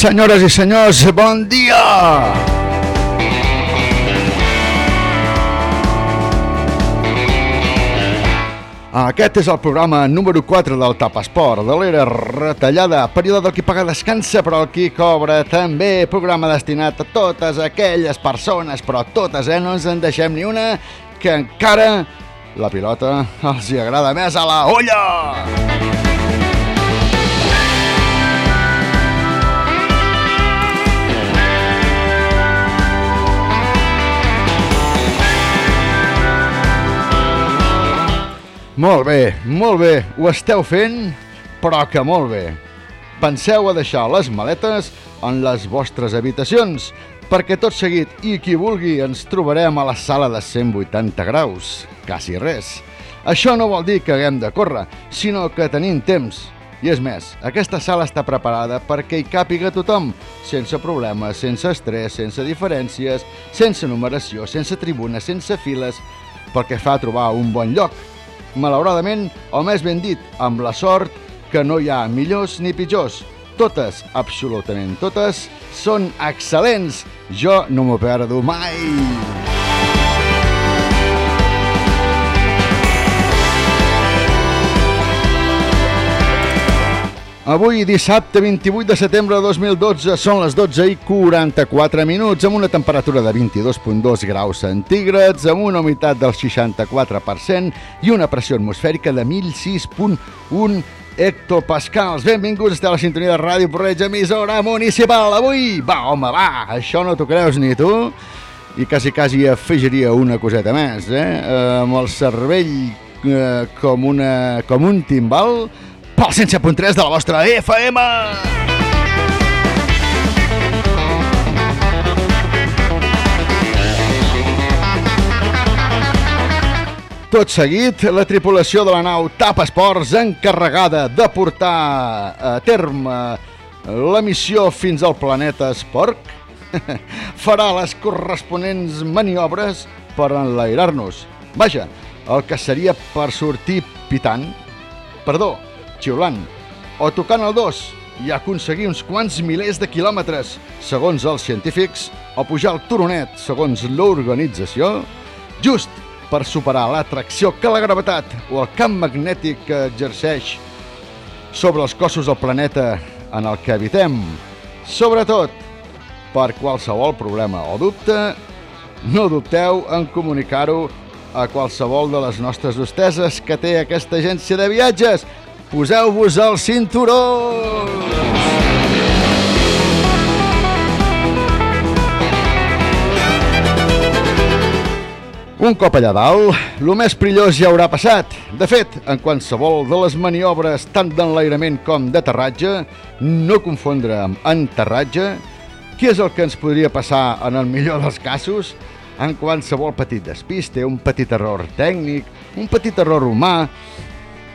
Senyores i senyors, bon dia! Aquest és el programa número 4 del Tapesport, de l'era retallada, període del qui paga descansa però el qui cobra també, programa destinat a totes aquelles persones, però totes, eh, no ens en deixem ni una, que encara la pilota els hi agrada més a la olla! Molt bé, molt bé, ho esteu fent, però que molt bé. Penseu a deixar les maletes en les vostres habitacions, perquè tot seguit i qui vulgui ens trobarem a la sala de 180 graus, quasi res. Això no vol dir que haguem de córrer, sinó que tenim temps. I és més, aquesta sala està preparada perquè hi càpiga tothom, sense problemes, sense estrès, sense diferències, sense numeració, sense tribunes, sense files, pel que fa a trobar un bon lloc malauradament, o més ben dit, amb la sort que no hi ha millors ni pitjors. Totes, absolutament totes, són excel·lents. Jo no m'ho perdo mai. Avui, dissabte 28 de setembre de 2012, són les 12 i 44 minuts, amb una temperatura de 22.2 graus centígrads, amb una humitat del 64% i una pressió atmosfèrica de 1006.1 hectopascals. Benvinguts, a la sintonia de Ràdio Porreig, emissora municipal. Avui, va, home, va, això no t'ho creus ni tu. I quasi, quasi afegiria una coseta més, eh? Amb el cervell eh, com, una, com un timbal pel 107.3 de la vostra FM. Tot seguit, la tripulació de la nau TAP Esports encarregada de portar a terme la missió fins al planeta Esporc farà les corresponents maniobres per enlairar-nos. Vaja, el que seria per sortir pitant, perdó, xiulant o tocant el dos i aconseguir uns quants milers de quilòmetres, segons els científics, o pujar el turonet, segons l'organització, just per superar l'atracció que la gravetat o el camp magnètic que exerceix sobre els cossos del planeta en el que habitem. Sobretot, per qualsevol problema o dubte, no dubteu en comunicar-ho a qualsevol de les nostres hosteses que té aquesta agència de viatges Poseu-vos el cinturó! Un cop allà dalt, el més perillós ja haurà passat. De fet, en qualsevol de les maniobres, tant d'enlairament com d'aterratge, no confondre amb enterratge, què és el que ens podria passar en el millor dels casos? En qualsevol petit despiste, un petit error tècnic, un petit error humà,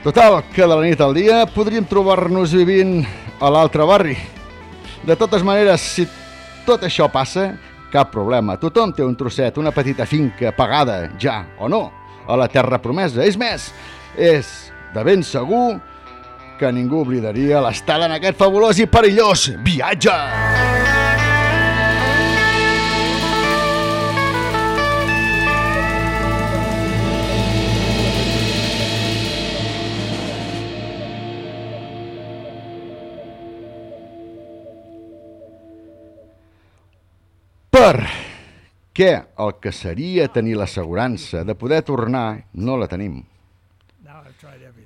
Total, que de la nit al dia podríem trobar-nos vivint a l'altre barri. De totes maneres, si tot això passa, cap problema. Tothom té un trosset, una petita finca pagada, ja o no, a la terra promesa. És més, és de ben segur que ningú oblidaria l'estada en aquest fabulós i perillós viatge. Per què el que seria tenir l'assegurança de poder tornar no la tenim.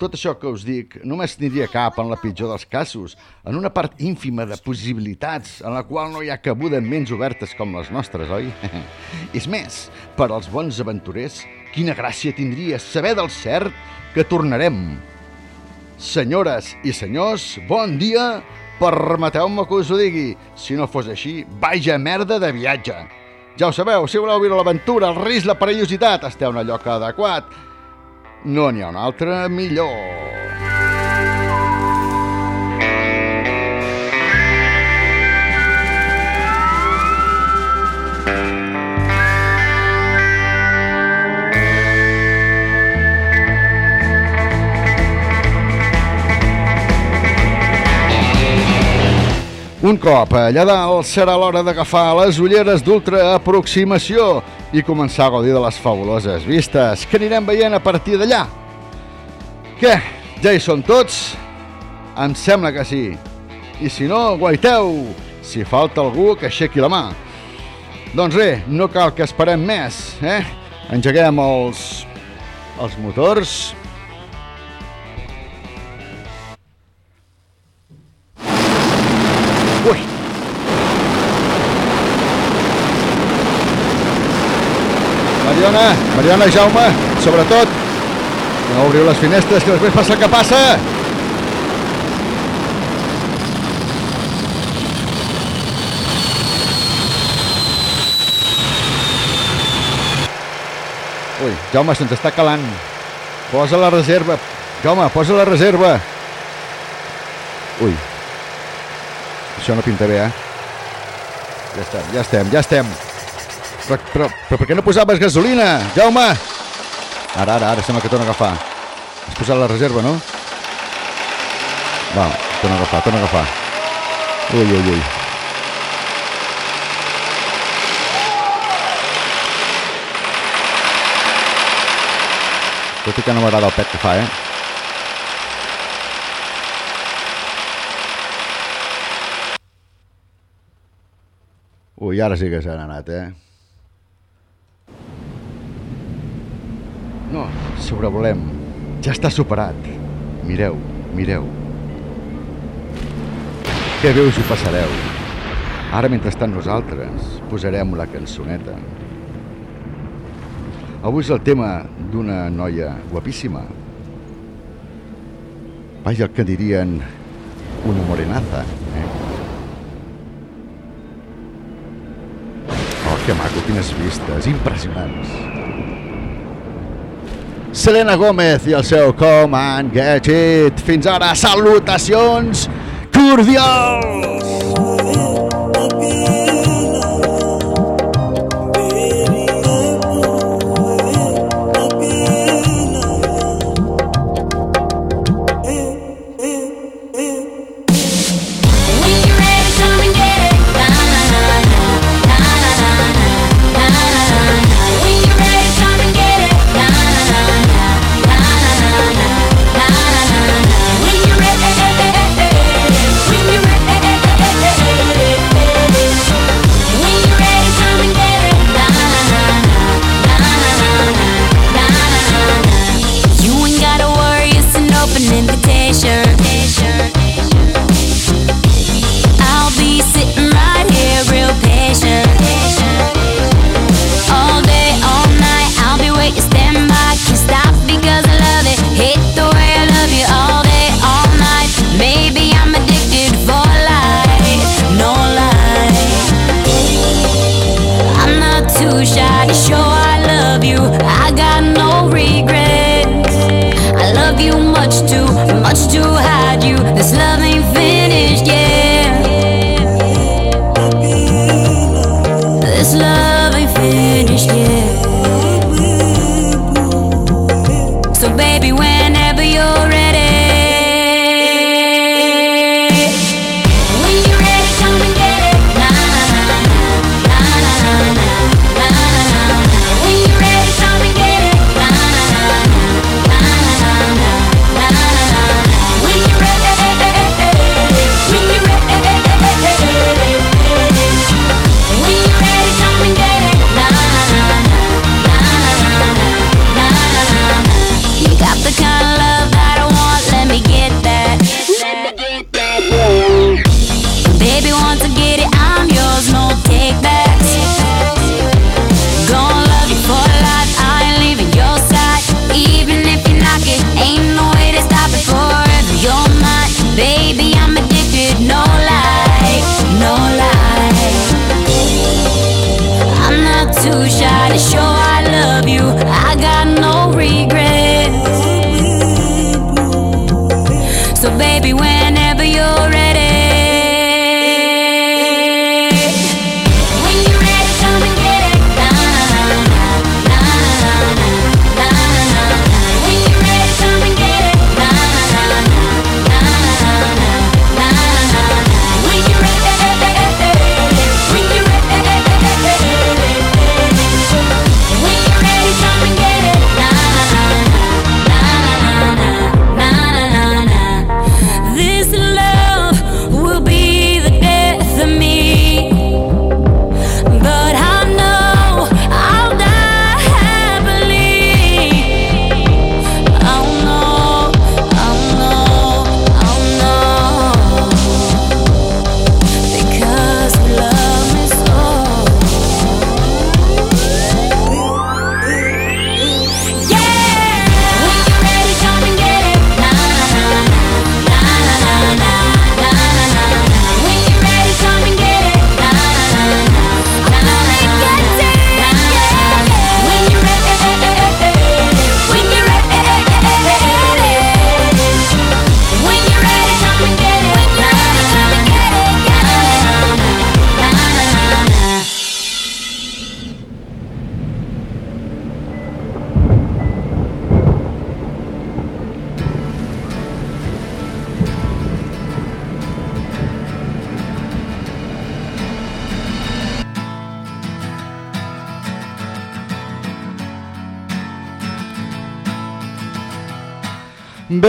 Tot això que us dic només tindria cap en la pitjor dels casos, en una part ínfima de possibilitats en la qual no hi ha cabuda en ments obertes com les nostres, oi? És més, per als bons aventurers, quina gràcia tindria saber del cert que tornarem. Senyores i senyors, bon dia, permeteu-me que us ho digui. Si no fos així, vaja merda de viatge. Ja ho sabeu, si voleu viure l'aventura, el risc, la perillositat, esteu en allò que adequat no n'hi ha un altre millor. Un cop allà dalt serà l'hora d'agafar les ulleres d'ultraaproximació i començar a gaudir de les fabuloses vistes que anirem veient a partir d'allà. Què? Ja hi són tots? Em sembla que sí. I si no, guaiteu! Si falta algú, que aixequi la mà. Doncs res, no cal que esperem més, eh? Engeguem els, els motors Mariona, Mariona, Jaume, sobretot, no obriu les finestres, que després passa el que passa. Ui, Jaume, se'ns està calant. Posa la reserva. Jaume, posa la reserva. Ui. Això no pinta bé, eh? Ja estem, ja estem, ja estem. Però, però, però per què no posaves gasolina, Jaume? Ara, ara, ara sembla que torna a agafar. Has posat la reserva, no? Va, torna a agafar, torna a agafar. Ui, ui, ui. Tot i que no m'agrada el pet que fa, eh? Ui, ara sí que s'han anat, eh? No, sobrevolem. Ja està superat. Mireu, mireu. Què bé us ho passareu. Ara, mentrestant nosaltres, posarem la cançoneta. Avui és el tema d'una noia guapíssima. Vaja, el que dirien una morenaza. Eh? Oh, que maco, quines vistes, impressionants. Selena Gómez i el seu Come and Get It. Fins ara, salutacions cordials!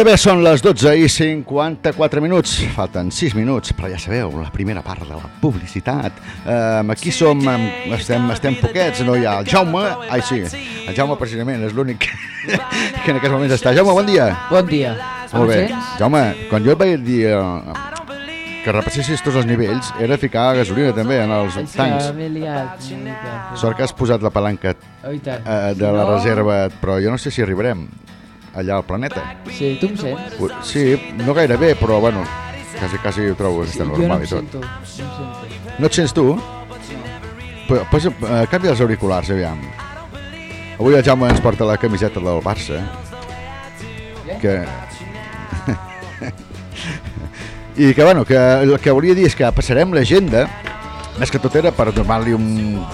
Bé, bé, són les 12 i 54 minuts. Falten 6 minuts, però ja sabeu, la primera part de la publicitat. Um, aquí som, em, estem, estem poquets, no hi ha el Jaume... Ai, sí, el Jaume precisament és l'únic que, que en aquest moment està. Jaume, bon dia. Bon dia. Molt bé. Jaume, quan jo et vaig dir eh, que repassessis tots els nivells, era ficar gasolina també en els tancs. liat. Sort que has posat la palanca Oh, eh, de la no- reserva, però jo no sé si arribarem allà al planeta. Sí, tu em sents? Sí, no gaire bé, però bueno, quasi, quasi ho trobo Sí, no normal em i tot. sento. No em sento. No et sents tu? Pues, pues, eh, canvia els auriculars, aviam. Avui el Jaume ens porta la camiseta del Barça. Que... I que, bueno, que el que volia dir és que passarem l'agenda, més que tot era per donar-li un,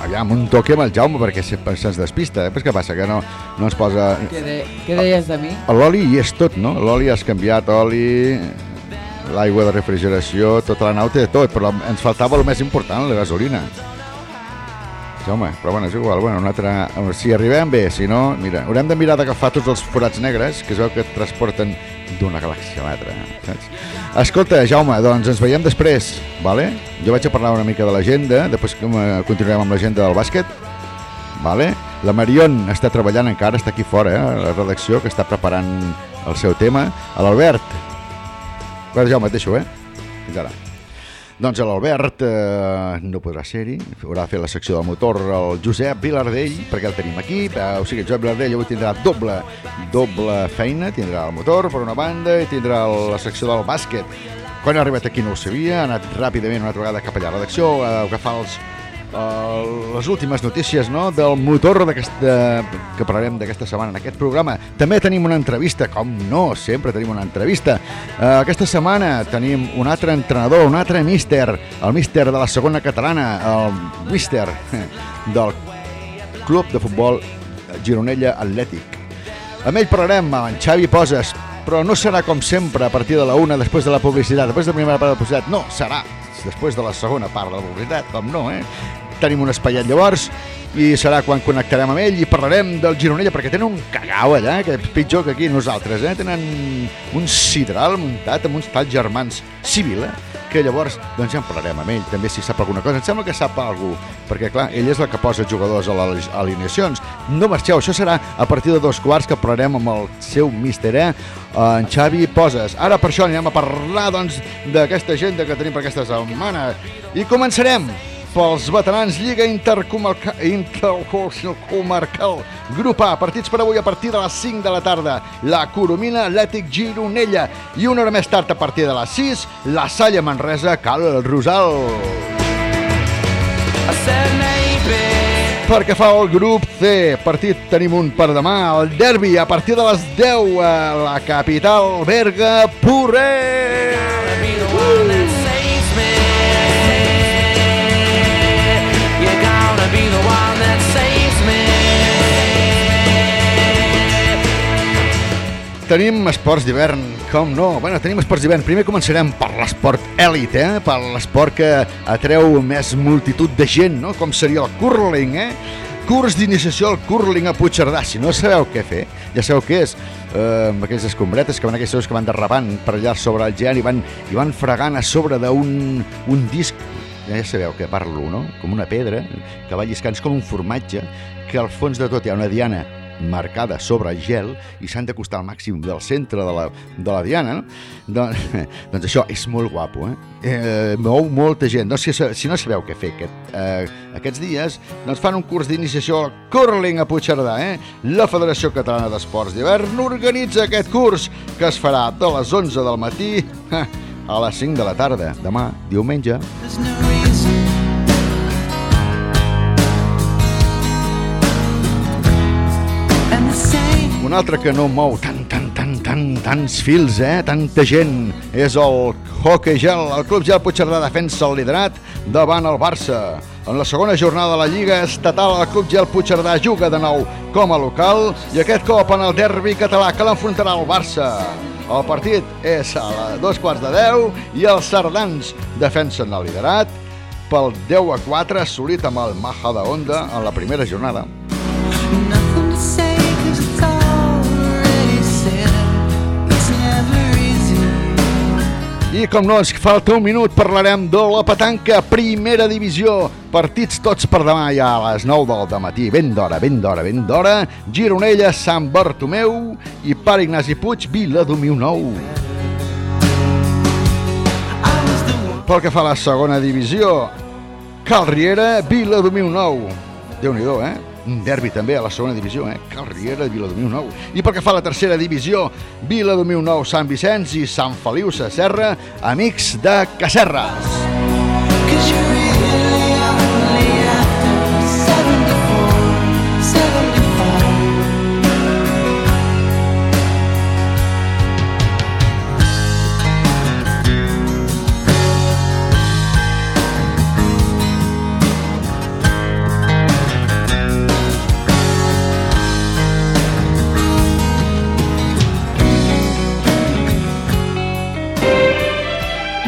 aviam, un toque amb el Jaume, perquè se- se'ns despista. Després què passa? Que no, no ens posa... Què, de, què deies de mi? L'oli hi és tot, no? L'oli has canviat, oli, l'aigua de refrigeració, tota la nau té tot, però ens faltava el més important, la gasolina. Sí, home, però bueno, és igual, bueno, un altre... si arribem bé, si no, mira, haurem de mirar d'agafar tots els forats negres que es veu que et transporten d'una galàxia a l'altra, saps? Escolta, Jaume, doncs ens veiem després, vale? Jo vaig a parlar una mica de l'agenda, després eh, continuarem amb l'agenda del bàsquet, vale? La Marion està treballant encara, està aquí fora, eh, la redacció, que està preparant el seu tema. A l'Albert, Bueno, Jaume, et deixo, eh? Fins ara. Doncs l'Albert eh, no podrà ser-hi, haurà de fer la secció del motor el Josep Vilardell, perquè el tenim aquí, eh, o sigui, el Josep Vilardell avui tindrà doble, doble feina, tindrà el motor per una banda i tindrà la secció del bàsquet. Quan ha arribat aquí no ho sabia, ha anat ràpidament una altra vegada cap allà a la redacció, a agafar els, eh, les últimes notícies no, del motor d'aquesta que parlarem d'aquesta setmana en aquest programa. També tenim una entrevista, com no, sempre tenim una entrevista. Eh, aquesta setmana tenim un altre entrenador, un altre míster, el míster de la segona catalana, el míster del Club de Futbol Gironella Atlètic. Amb ell parlarem amb en Xavi Poses, però no serà com sempre a partir de la una després de la publicitat, després de la primera part de la publicitat, no, serà després de la segona part de la publicitat, com no, eh? Tenim un espaiet llavors i serà quan connectarem amb ell i parlarem del Gironella perquè tenen un cagau allà, que és pitjor que aquí nosaltres, eh? Tenen un sidral muntat amb uns tals germans civil, eh? que llavors doncs ja en parlarem amb ell, també si sap alguna cosa. Em sembla que sap alguna perquè clar, ell és la que posa jugadors a les alineacions. No marxeu, això serà a partir de dos quarts que parlarem amb el seu míster, eh? en Xavi Poses. Ara per això anirem a parlar doncs d'aquesta agenda que tenim per aquesta setmana. I començarem pels veterans Lliga Intercomarca- Intercomarcal Grup A, partits per avui a partir de les 5 de la tarda la Coromina Atlètic Gironella i una hora més tard a partir de les 6 la Salle Manresa Cal Rosal Perquè fa el grup C. Partit tenim un per demà. El derbi a partir de les 10 a la capital Berga, Porrer. Tenim esports d'hivern, com no? Bueno, tenim esports d'hivern. Primer començarem per l'esport èlit, eh? Per l'esport que atreu més multitud de gent, no? Com seria el curling, eh? Curs d'iniciació al curling a Puigcerdà. Si no sabeu què fer, ja sabeu què és. Eh, amb aquelles escombretes que van aquells seus que van derrapant per allà sobre el gel i van, i van fregant a sobre d'un un disc ja sabeu que parlo, no? Com una pedra que va lliscant, com un formatge que al fons de tot hi ha una diana marcada sobre el gel i s'han d'acostar al màxim del centre de la, de la diana, no? Doncs, doncs això és molt guapo, eh? eh mou molta gent. Doncs si, si no sabeu què fer aquest, eh, aquests dies, doncs fan un curs d'iniciació al curling a Puigcerdà, eh? La Federació Catalana d'Esports d'Hivern organitza aquest curs que es farà de les 11 del matí a les 5 de la tarda, demà, diumenge. There's no altre que no mou tant, tant, tant, tant, tants fils, eh? Tanta gent. És el hockey gel. El Club Gel Puigcerdà defensa el liderat davant el Barça. En la segona jornada de la Lliga Estatal, el Club Gel Puigcerdà juga de nou com a local i aquest cop en el derbi català que l'enfrontarà el Barça. El partit és a les dos quarts de deu i els sardans defensen el liderat pel 10 a 4 assolit amb el Maja de Onda en la primera jornada. I com no ens falta un minut, parlarem de la petanca Primera Divisió. Partits tots per demà ja a les 9 del matí. Ben d'hora, ben d'hora, ben d'hora. Gironella, Sant Bartomeu i Pare Ignasi Puig, Vila Domiu Nou. Pel que fa a la segona divisió, Cal Riera, Vila Domiu Nou. déu nhi eh? Un derbi també a la segona divisió, eh? Cal Riera, Vila Domiu Nou. I pel que fa a la tercera divisió, Vila Domiu Nou, Sant Vicenç i Sant Feliu Sacerra, amics de Cacerres. 'Cause you're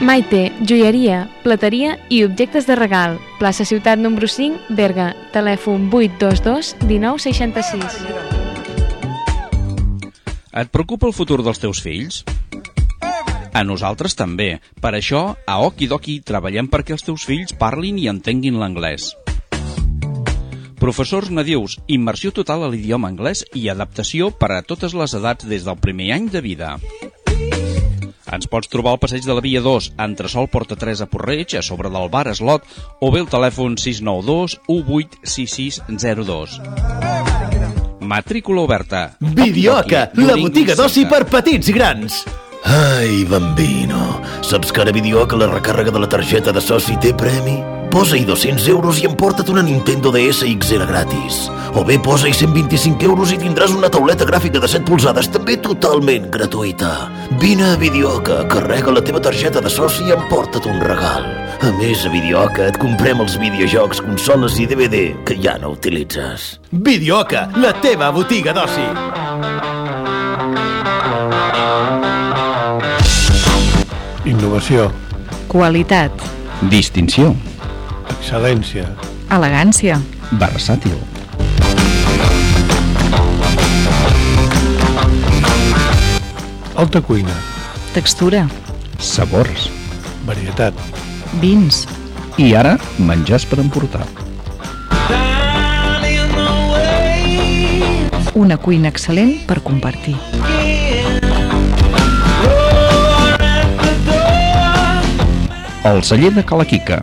Maite, joieria, plateria i objectes de regal. Plaça Ciutat número 5, Berga. Telèfon 822 1966. Et preocupa el futur dels teus fills? A nosaltres també. Per això, a Okidoki treballem perquè els teus fills parlin i entenguin l'anglès. Professors nadius, immersió total a l'idioma anglès i adaptació per a totes les edats des del primer any de vida. Ens pots trobar al passeig de la Via 2, entresol Porta 3 a Porreig, a sobre del bar Eslot, o bé el telèfon 692 186602. Matrícula oberta. Videoca, Okidoki, la botiga d'oci per petits i grans. Ai, bambino, saps que ara Videoca la recàrrega de la targeta de soci té premi? Posa-hi 200 euros i emporta't una Nintendo DS XL gratis. O bé posa-hi 125 euros i tindràs una tauleta gràfica de 7 polzades també totalment gratuïta. Vine a Videoca, carrega la teva targeta de soci i emporta't un regal. A més, a Videoca et comprem els videojocs, consoles i DVD que ja no utilitzes. Videoca, la teva botiga d'oci. Innovació, Qualitat. Distinció. Excel·lència, Elegància. Versàtil. alta cuina, Textura. Sabors. varietat, Vins. I ara, menjars per emportar. Una cuina excel·lent per compartir. El celler de Calaquica.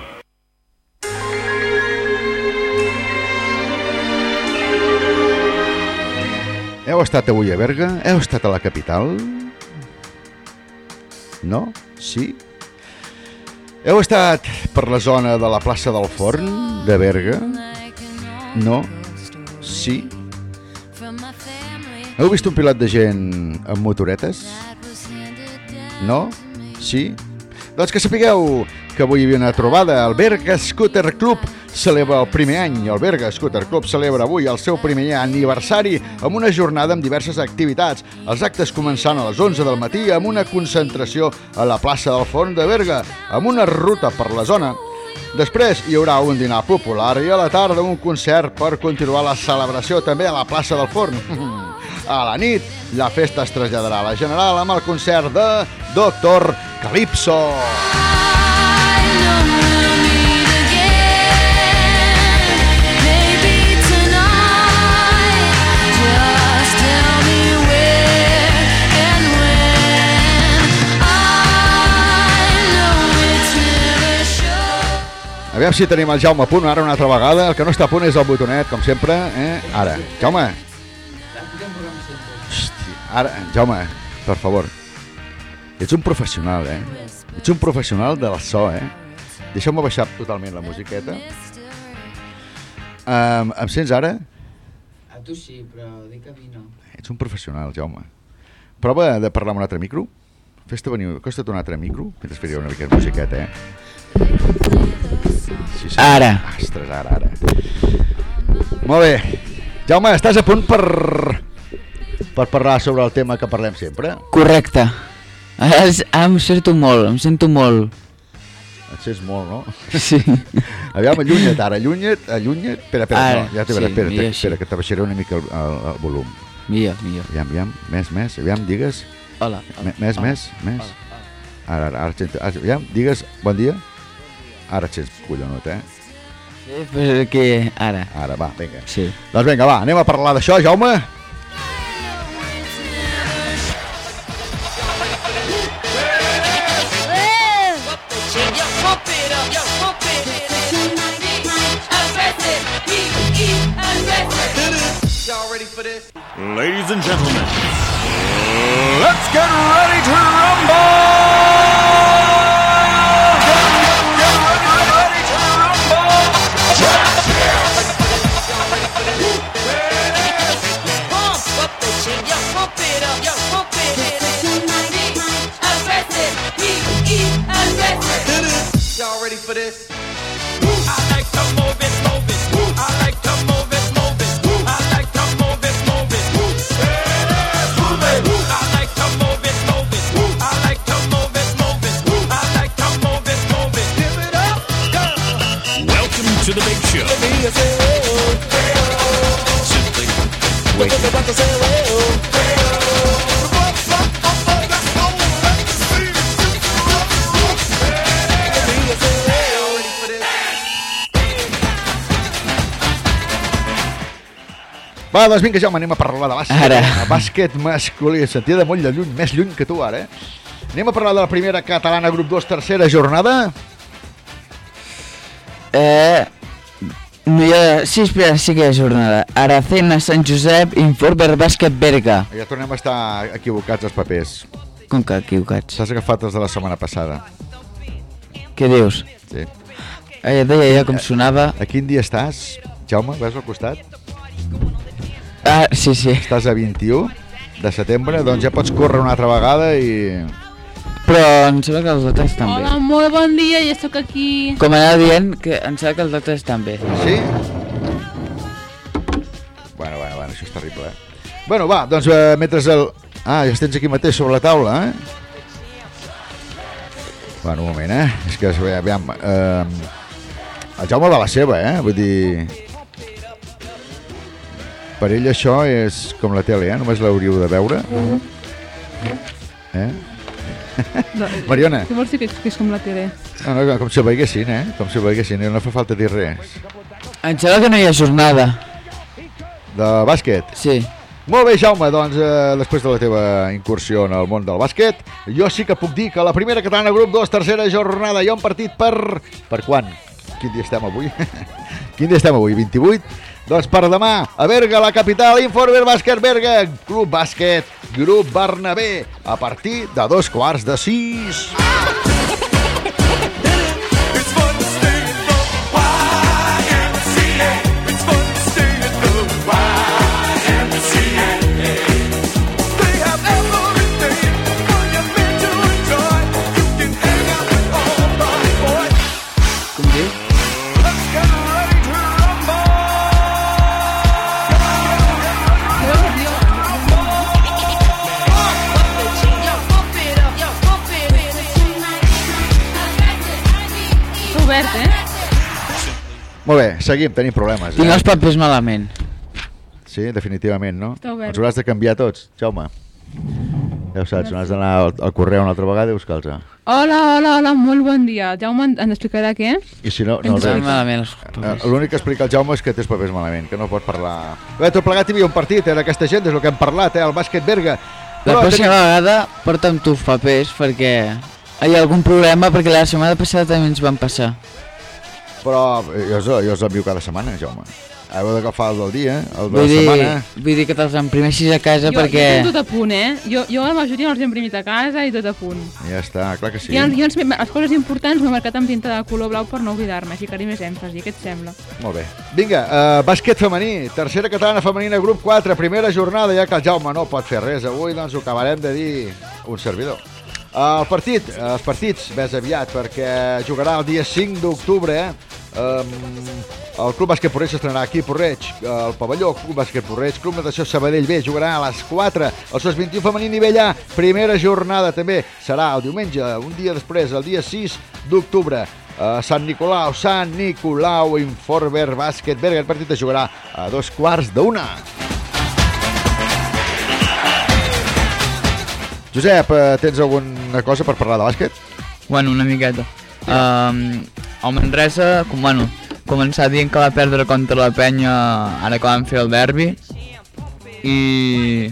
Heu estat avui a Berga? Heu estat a la capital? No? Sí? Heu estat per la zona de la plaça del Forn de Berga? No? Sí? Heu vist un pilot de gent amb motoretes? No? Sí? Doncs que sapigueu que avui hi havia una trobada. El Berga Scooter Club celebra el primer any. El Berga Scooter Club celebra avui el seu primer aniversari amb una jornada amb diverses activitats. Els actes començant a les 11 del matí amb una concentració a la plaça del Forn de Berga, amb una ruta per la zona. Després hi haurà un dinar popular i a la tarda un concert per continuar la celebració també a la plaça del Forn. A la nit, la festa es traslladarà a la General amb el concert de Doctor Calypso. Aviam si tenim el Jaume a punt ara una altra vegada. El que no està a punt és el botonet, com sempre. Eh? Ara, Jaume. Hosti, ara, Jaume, per favor. Ets un professional, eh? Ets un professional del so, eh? Deixeu-me baixar totalment la musiqueta. Um, em sents ara? A tu sí, però dic a mi no. Ets un professional, Jaume. Prova de parlar amb un altre micro. Fes-te venir, acosta't un altre micro, mentre faria una mica de musiqueta, eh? Sí, sí. Ara. Ostres, ara, ara. Molt bé. Jaume, estàs a punt per per parlar sobre el tema que parlem sempre? Correcte. Ara es- em sento molt, em sento molt. Et sents molt, no? Sí. Aviam, allunya't ara, allunya't, allunya't. Espera, espera, Ara, no, ja t'he sí, espera, espera, així. que t'abaixaré una mica el, el, el volum. Millor, millor. Aviam, aviam, més, més, aviam, digues. Hola. Me- Més, hola, més, més. hola, hola. Ara, ara, ara, sento- ara, aviam, digues, bon dia. Ara et sents collonut, eh? Sí, perquè ara. Ara, va, vinga. Sí. Doncs vinga, va, anem a parlar d'això, Jaume. Ladies and gentlemen, let's get ready to rumble! Y'all ready for this? I like to move it, Va, doncs vinga, Jaume, anem a parlar de bàsquet. Ara. eh? Bàsquet masculí, sentia de molt de lluny, més lluny que tu ara, eh? Anem a parlar de la primera catalana, grup 2, tercera jornada. Eh, no hi ha... Sí, espera, sí que hi ha jornada. Aracena, Sant Josep, Informer, Bàsquet, Berga. Ja tornem a estar equivocats els papers. Com que equivocats? S'has agafat els de la setmana passada. Què dius? Sí. Eh, ja deia ja com sonava. A quin dia estàs, Jaume? Veus al costat? Ah, sí, sí. Estàs a 21 de setembre, doncs ja pots córrer una altra vegada i... Però em sembla que els altres també. Hola, molt bon dia, ja sóc aquí. Com anava dient, que em sembla que els altres també. Sí? Bueno, bueno, bueno, això és terrible, eh? Bueno, va, doncs eh, mentre el... Ah, ja tens aquí mateix sobre la taula, eh? Bueno, un moment, eh? És que, aviam... Eh, el Jaume va a la seva, eh? Vull dir... Per ell això és com la tele, eh? Només l'hauríeu de veure. Eh? Mariona. Què vols dir que, que és com la tele? No, no, com si ho veiessin, eh? Com si ho veiessin, no fa falta dir res. Em sembla que no hi ha jornada. De bàsquet? Sí. Molt bé, Jaume, doncs eh, després de la teva incursió en el món del bàsquet, jo sí que puc dir que la primera catalana grup 2, tercera jornada, hi ha un partit per... Per quan? Quin dia estem avui? Quin dia estem avui? 28? Doncs per demà, a Berga, la capital, Informer Bàsquet Berga, Club Bàsquet, Grup Bernabé, a partir de dos quarts de sis. Com obert, eh? Molt bé, seguim, tenim problemes. Tinc eh? els papers malament. Sí, definitivament, no? Està obert. Els hauràs de canviar tots, Jaume. Ja ho saps, no has d'anar al, al correu una altra vegada i buscar-los. Hola, hola, hola, molt bon dia. Jaume en- ens explicarà què? I si no, no Ens Eh. L'únic que explica el Jaume és que té els papers malament, que no pot parlar... Bé, tot plegat hi havia un partit, era aquesta gent, és el que hem parlat, eh, el bàsquet Berga. La pròxima vegada porta'm tu els papers perquè hi ha algun problema perquè la setmana passada també ens van passar. Però eh, jo, els- jo els envio cada setmana, Jaume. Heu d'agafar el del dia, el de Vull la dir, setmana... vull dir que te'ls imprimeixis a casa Jo, perquè... jo tinc tot a punt, eh? Jo, jo la majoria els he imprimit a casa i tot a punt. Ja està, clar que sí. Sí. I, jo, els- les coses importants m'he marcat amb tinta de color blau per no oblidar-me, ficar-hi més èmfasi. Què et sembla? Molt bé. Vinga, uh, bàsquet femení, tercera catalana femenina, grup 4, primera jornada, ja que el Jaume no pot fer res avui, doncs ho acabarem de dir un servidor. Uh, el partit, uh, els partits més aviat, perquè jugarà el dia 5 d'octubre, eh? El Club Bàsquet Porreig s'estrenarà aquí Porreig, el pavelló Club Bàsquet Porreig, Club Natació Sabadell B jugarà a les 4, el SOS 21 femení nivell A, primera jornada també serà el diumenge, un dia després, el dia 6 d'octubre. A Sant Nicolau, Sant Nicolau, Informer Bàsquet Berga, el partit es jugarà a dos quarts d'una. Josep, eh, tens alguna cosa per parlar de bàsquet? Bueno, una miqueta. Um, el Manresa, com, bueno, començar dient que va perdre contra la penya ara que van fer el derbi i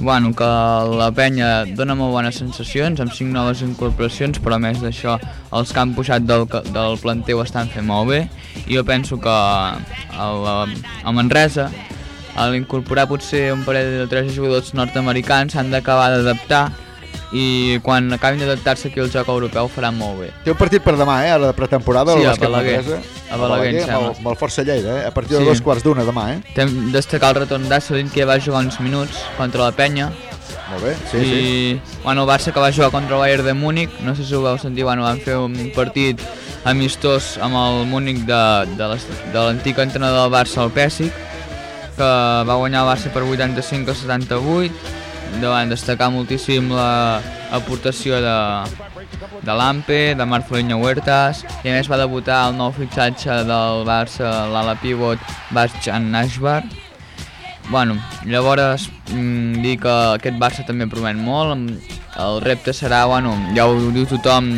bueno, que la penya dona molt bones sensacions amb cinc noves incorporacions però a més d'això els que han pujat del, del planter ho estan fent molt bé i jo penso que el, el Manresa a l'incorporar potser un parell de tres jugadors nord-americans s'han d'acabar d'adaptar i quan acabin d'adaptar-se aquí al joc europeu faran molt bé. Té un partit per demà, eh, ara de pretemporada, Sí, a Balaguer. A Balaguer, em sembla. amb el Força Lleida, eh, a partir de Sí. dos quarts d'una demà, eh? Tem destacar el retorn d'Asselin que va jugar uns minuts contra la penya Molt bé, sí, i sí. bueno, el Barça que va jugar contra el Bayern de Múnich no sé si ho vau sentir, bueno, van fer un partit amistós amb el Múnich de, de l'antic entrenador del Barça, el Pèssic que va guanyar el Barça per 85 a 78 van destacar moltíssim l'aportació de, de l'Ampe, de Marcelinho Huertas i a més va debutar el nou fitxatge del Barça, l'ala pivot Bastian Nashbar Bueno, llavors mm, dir que aquest Barça també promet molt. El repte serà, bueno, ja ho diu tothom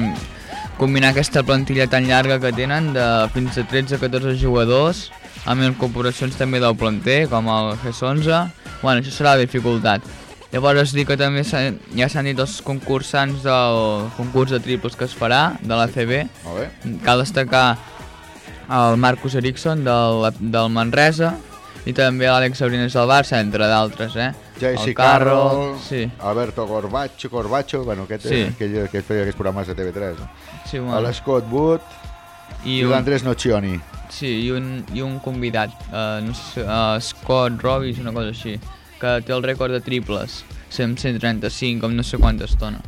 combinar aquesta plantilla tan llarga que tenen de fins a 13-14 jugadors amb incorporacions també del planter com el GS11 bueno, això serà la dificultat Llavors dir que també ja s'han dit els concursants del concurs de triples que es farà de la CB. Cal destacar el Marcus Eriksson del, del Manresa i també l'Àlex Sabrines del Barça, entre d'altres, eh? El Carroll, sí. Alberto Corbacho, Corbacho, bueno, aquest, Sí. sí. aquell, aquell feia aquells programes de TV3. No? Sí, bueno. L'Scott Wood I i, l'Andrés Nocioni. Sí, i un, i un convidat, uh, no sé, uh, Scott Robbins, una cosa així, que té el rècord de triples, 100, 135, amb no sé quanta estona.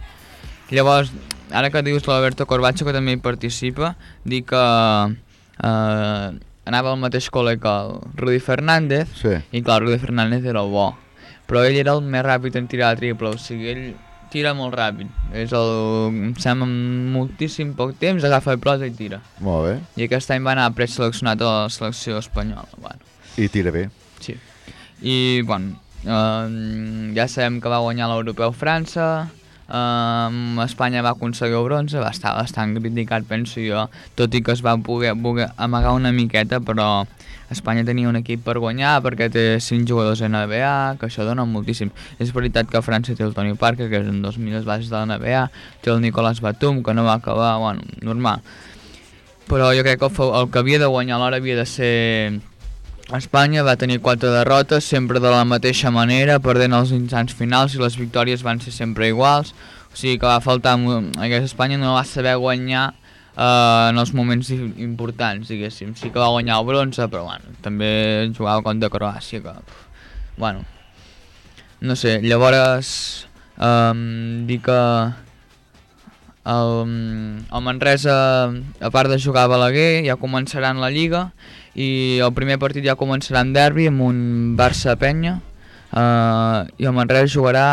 Llavors, ara que dius l'Alberto Corbacho, que també hi participa, dic que uh, anava al mateix col·le que el Rudi Fernández, Sí. i clar, el Rudi Fernández era el bo, però ell era el més ràpid en tirar triple, o sigui, ell tira molt ràpid. És el, em sembla, moltíssim poc temps, agafa el pilota i tira. Molt bé. I aquest any va anar preseleccionat a la selecció espanyola. Bueno, I tira bé. sí. I, bueno, eh, ja sabem que va guanyar l'Europeu França, eh, Espanya va aconseguir el bronze, va estar bastant criticat, penso jo, tot i que es va poder, poder amagar una miqueta, però Espanya tenia un equip per guanyar perquè té 5 jugadors NBA, que això dona moltíssim. És veritat que França té el Tony Parker, que és un dels millors bases de la NBA, té el Nicolas Batum, que no va acabar, bueno, normal. Però jo crec que el, el que havia de guanyar l'hora havia de ser Espanya, va tenir quatre derrotes, sempre de la mateixa manera, perdent els instants finals i les victòries van ser sempre iguals, o sigui que va faltar, aquesta Espanya no va saber guanyar eh, en els moments importants, diguéssim. Sí que va guanyar el bronze, però bueno, també jugava contra Croàcia, que, bueno, no sé, llavors um, dir que el, el Manresa, a part de jugar a Balaguer, ja començaran la Lliga i el primer partit ja començarà en derbi amb un Barça-Penya uh, i el Manresa jugarà...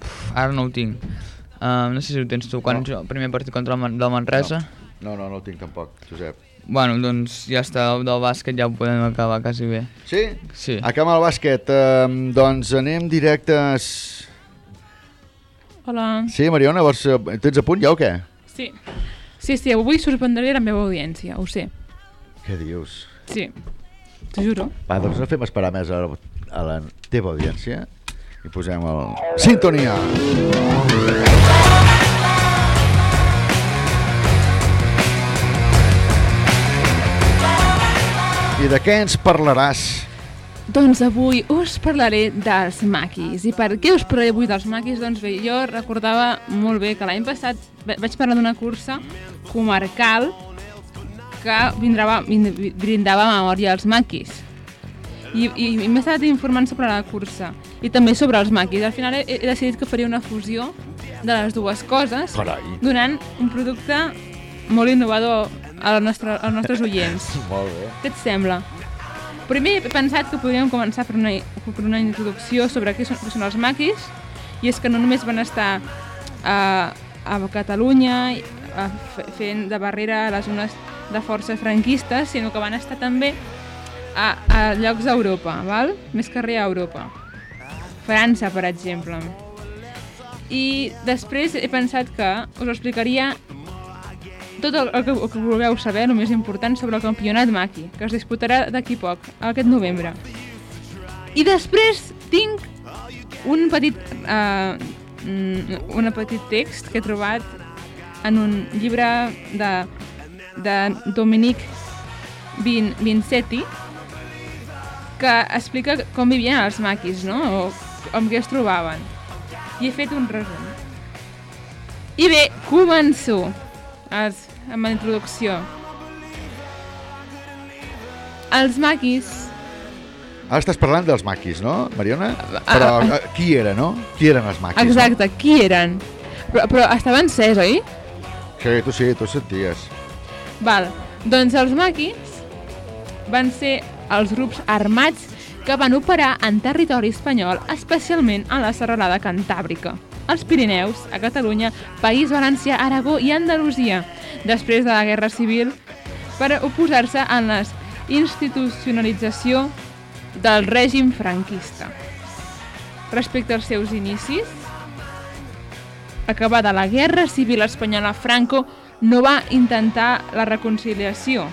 Puf, ara no ho tinc. Uh, no sé si ho tens tu, quan no. el primer partit contra el Man del Manresa? No, no, no el tinc tampoc, Josep. Bueno, doncs ja està, el del bàsquet ja ho podem acabar quasi bé. Sí? Sí. Acabem el bàsquet. Um, doncs anem directes... Hola. Sí, Mariona, vols, eh, tens a punt ja o què? Sí. Sí, sí, avui sorprendré la meva audiència, ho sé. Què dius? Sí, t'ho juro. Va, doncs no fem esperar més a, a la teva audiència i posem el... Sintonia! I de què ens parlaràs? Doncs avui us parlaré dels maquis. I per què us parlaré avui dels maquis? Doncs bé, jo recordava molt bé que l'any passat va- vaig parlar d'una cursa comarcal que vindrava, vind- brindava memòria als maquis. I, i, i m'he estat informant sobre la cursa i també sobre els maquis. Al final he, he decidit que faria una fusió de les dues coses Carai. donant un producte molt innovador a la nostra, als nostres oients. Molt bé. Què et sembla? Primer he pensat que podríem començar per una, per una introducció sobre què són, què són els maquis i és que no només van estar a, a Catalunya a, fe- fent de barrera a les zones de força franquistes, sinó que van estar també a, a llocs d'Europa, val? més que res a Europa. França, per exemple. I després he pensat que us explicaria tot el, el, que, el que vulgueu saber, el més important, sobre el campionat Maki, que es disputarà d'aquí poc, aquest novembre. I després tinc un petit, uh, un petit text que he trobat en un llibre de, de Dominique Vin, Vincetti que explica com vivien els maquis, no? O amb què es trobaven. I he fet un resum. I bé, començo els, amb la introducció. Els maquis Ara estàs parlant dels maquis, no, Mariona? Però ah. eh, qui era, no? Qui eren els maquis? Exacte, qui eren? Però, però estava encès, oi? No? Sí, tu sí, tu senties. Val, doncs els maquis van ser els grups armats que van operar en territori espanyol, especialment a la serralada cantàbrica, als Pirineus, a Catalunya, País Valencià, Aragó i Andalusia, després de la Guerra Civil, per oposar-se a la institucionalització del règim franquista. Respecte als seus inicis, acabada la Guerra Civil Espanyola, Franco no va intentar la reconciliació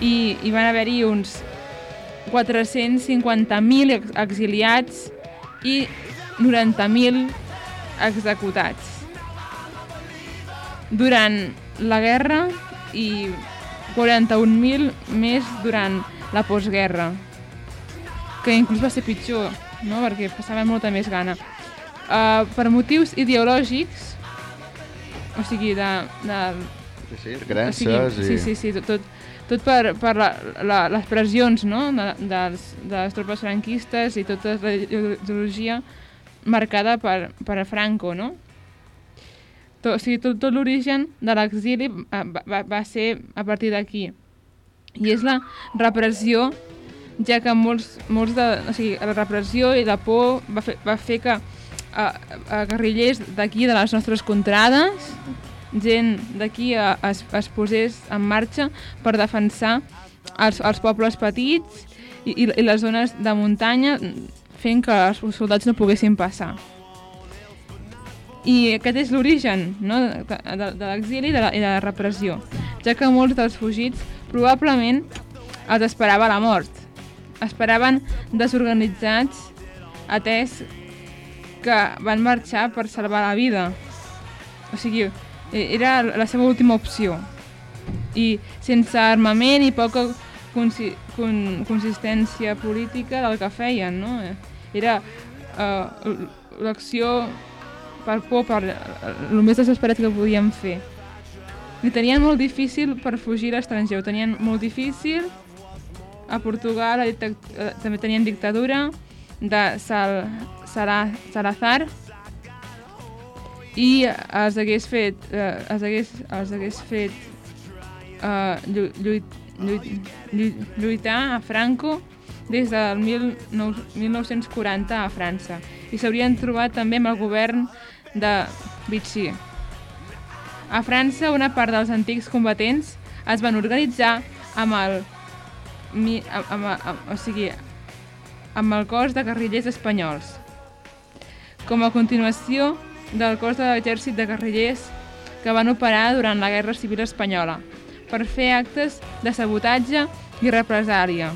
i hi van haver-hi uns 450.000 ex- exiliats i 90.000 executats. Durant la guerra i 41.000 més durant la postguerra, que inclús va ser pitjor, no? perquè passava molta més gana. Uh, per motius ideològics, o sigui, de, de Sí, sí, o creences sigui, i... Sí, sí, sí, tot, tot, tot per, per la, la, les pressions no? de, dels, de les tropes franquistes i tota la ideologia marcada per, per Franco, no? Tot, o sigui, tot, tot l'origen de l'exili va, va, va ser a partir d'aquí. I és la repressió ja que molts, molts de, o sigui, la repressió i la por va fer, va fer que a, a guerrillers d'aquí, de les nostres contrades, gent d'aquí es, es posés en marxa per defensar els, els pobles petits i, i les zones de muntanya fent que els soldats no poguessin passar. I aquest és l'origen no? de, de, de l'exili i, de la, i de la repressió, ja que molts dels fugits probablement els esperava la mort. Esperaven desorganitzats atès que van marxar per salvar la vida. O sigui, e- era la seva última opció. I sense armament i poca consi con consistència política del que feien, no? Era uh, l'acció per por, per el més desesperat que podien fer. I tenien molt difícil per fugir a l'estranger, ho tenien molt difícil. A Portugal eh, també tenien dictadura de Sal Salazar. I els hagués fet eh, els hagués, els hagués fet eh, llu, lluit, lluit, lluit, lluitar a Franco des del 19, 1940 a França. I s'haurien trobat també amb el govern de Vichy. A França, una part dels antics combatents es van organitzar amb el, amb, amb, amb, o sigui, amb el cos de guerrillers espanyols com a continuació del cos de l'exèrcit de guerrillers que van operar durant la Guerra Civil Espanyola per fer actes de sabotatge i represàlia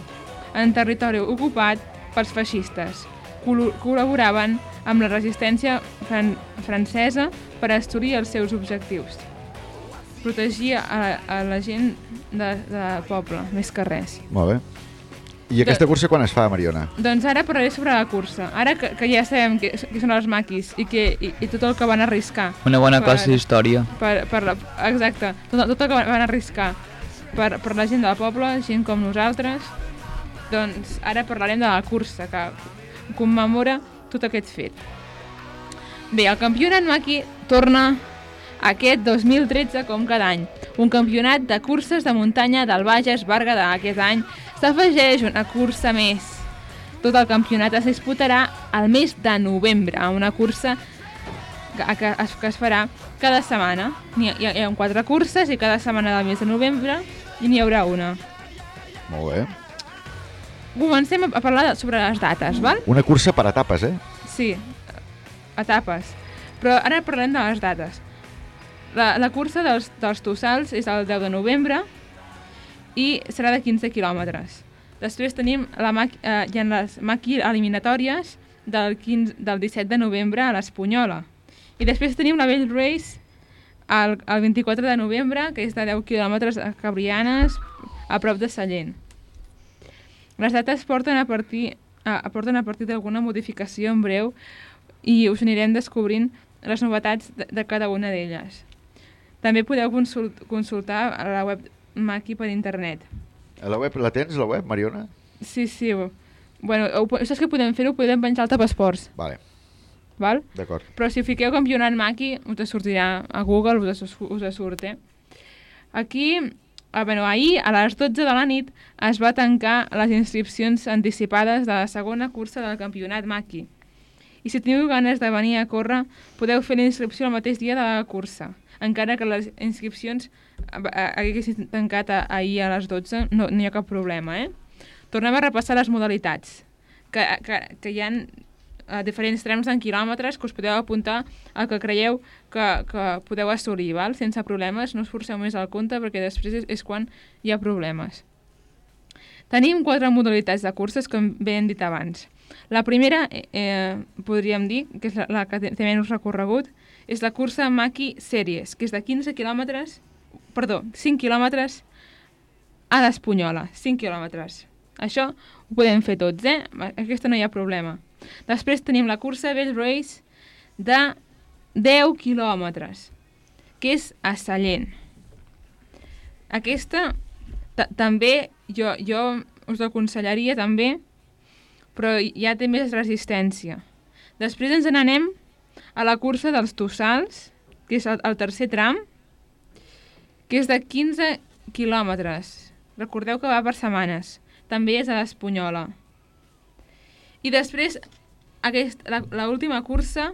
en territori ocupat pels feixistes. Col col·laboraven amb la resistència fran francesa per assolir els seus objectius. Protegir a, a la gent de, del poble, més que res. Molt bé. I aquesta cursa quan es fa, Mariona? Doncs ara parlaré sobre la cursa. Ara que, que ja sabem que, que són els maquis i, que, i, i tot el que van arriscar. Una bona per- classe d'història. Per, per la, exacte, tot, tot el que van arriscar per, per la gent del poble, gent com nosaltres. Doncs ara parlarem de la cursa, que commemora tot aquest fet. Bé, el campionat maqui torna aquest 2013 com cada any. Un campionat de curses de muntanya del Bages Berguedà. Aquest any s'afegeix una cursa més. Tot el campionat es disputarà al mes de novembre, una cursa que, es, que es farà cada setmana. Hi ha, hi ha, quatre curses i cada setmana del mes de novembre n'hi haurà una. Molt bé. Comencem a, parlar sobre les dates, val? Una cursa per etapes, eh? Sí, etapes. Però ara parlem de les dates. La, la cursa dels, dels Tossals és el 10 de novembre i serà de 15 quilòmetres. Després tenim la eh, les maqui eliminatòries del, 15, del 17 de novembre a l'Espunyola. I després tenim la Bell Race el, el 24 de novembre, que és de 10 quilòmetres a Cabrianes, a prop de Sallent. Les dates porten a partir, a, porten a partir d'alguna modificació en breu i us anirem descobrint les novetats de, de cada una d'elles. També podeu consult, consultar a la web Maki per internet. A la web la tens, la web, Mariona? Sí, sí. Bueno, ho, saps què podem fer? Ho podem penjar al Tap Esports, Vale, val? d'acord. Però si fiqueu campionat Maki, us sortirà a Google, us, us surt, eh? Aquí, ah, bueno, ahir, a les 12 de la nit, es va tancar les inscripcions anticipades de la segona cursa del campionat Maki. I si teniu ganes de venir a córrer, podeu fer la inscripció el mateix dia de la cursa. Encara que les inscripcions eh, eh, haguessin tancat ahir a les 12, no, no hi ha cap problema, eh? Tornem a repassar les modalitats, que, que, que hi ha a diferents trams en quilòmetres que us podeu apuntar al que creieu que, que podeu assolir, val? sense problemes, no us forceu més al compte perquè després és, és quan hi ha problemes. Tenim quatre modalitats de curses, com bé hem dit abans. La primera, eh, eh, podríem dir, que és la, la que té menys recorregut, és la cursa Maki Series, que és de 15 quilòmetres, perdó, 5 quilòmetres a l'Espunyola, 5 quilòmetres. Això ho podem fer tots, eh? Aquesta no hi ha problema. Després tenim la cursa Bell Race de 10 quilòmetres, que és a Sallent. Aquesta ta- també jo, jo us aconsellaria també, però ja té més resistència. Després ens n'anem a la cursa dels Tossals, que és el, el tercer tram, que és de 15 quilòmetres. Recordeu que va per setmanes. també és a l'Espunyola. I després, aquest, la, la última cursa,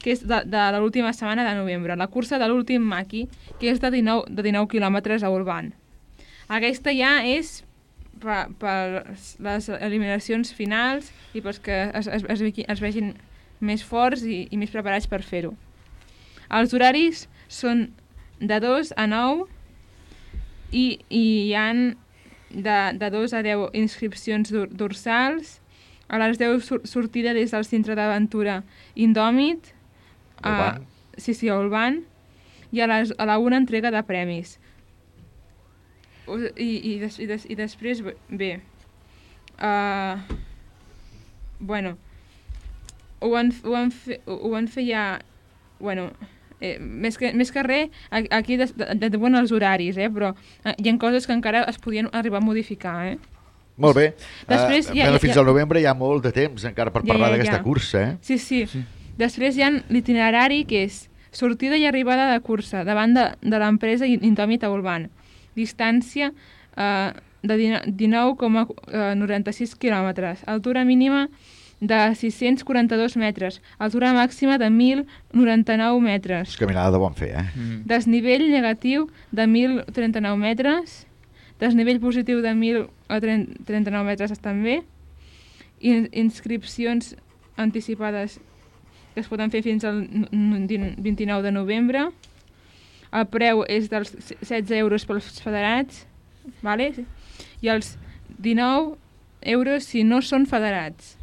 que és de, de l'última setmana de novembre, la cursa de l'últim maqui, que és de 19, de 19 quilòmetres a Urban. Aquesta ja és per, les eliminacions finals i pels que es, es, es, es vegin més forts i, i més preparats per fer-ho. Els horaris són de 2 a 9 i, i hi han de, de 2 a 10 inscripcions dor- dorsals, a les 10 sur sortida des del centre d'aventura Indòmit, a, sí, sí, a Urban, i a, les, a la una entrega de premis. I, i, des, i, des, i després, bé, uh, bueno, ho van, ho van, fer, ho van fer ja, bueno, eh, més, que, més que res, aquí des- de, de, diuen els horaris, eh, però eh, hi ha coses que encara es podien arribar a modificar, eh? Molt bé. Després, uh, ja- ja- fins ja- al novembre hi ha molt de temps encara per Ja, parlar ja, d'aquesta ja. cursa, eh? Sí, sí. sí. Després hi ha l'itinerari que és sortida i arribada de cursa davant de, de l'empresa Indòmit a Urban. Distància eh, de 19,96 quilòmetres. Altura mínima de 642 metres. Altura màxima de 1.099 metres. És caminada de bon fer, eh? Mm. Desnivell negatiu de 1.039 metres. Desnivell positiu de 1.039 metres també. In inscripcions anticipades que es poden fer fins al n- n- 29 de novembre. El preu és dels 16 euros pels federats, vale? i els 19 euros si no són federats.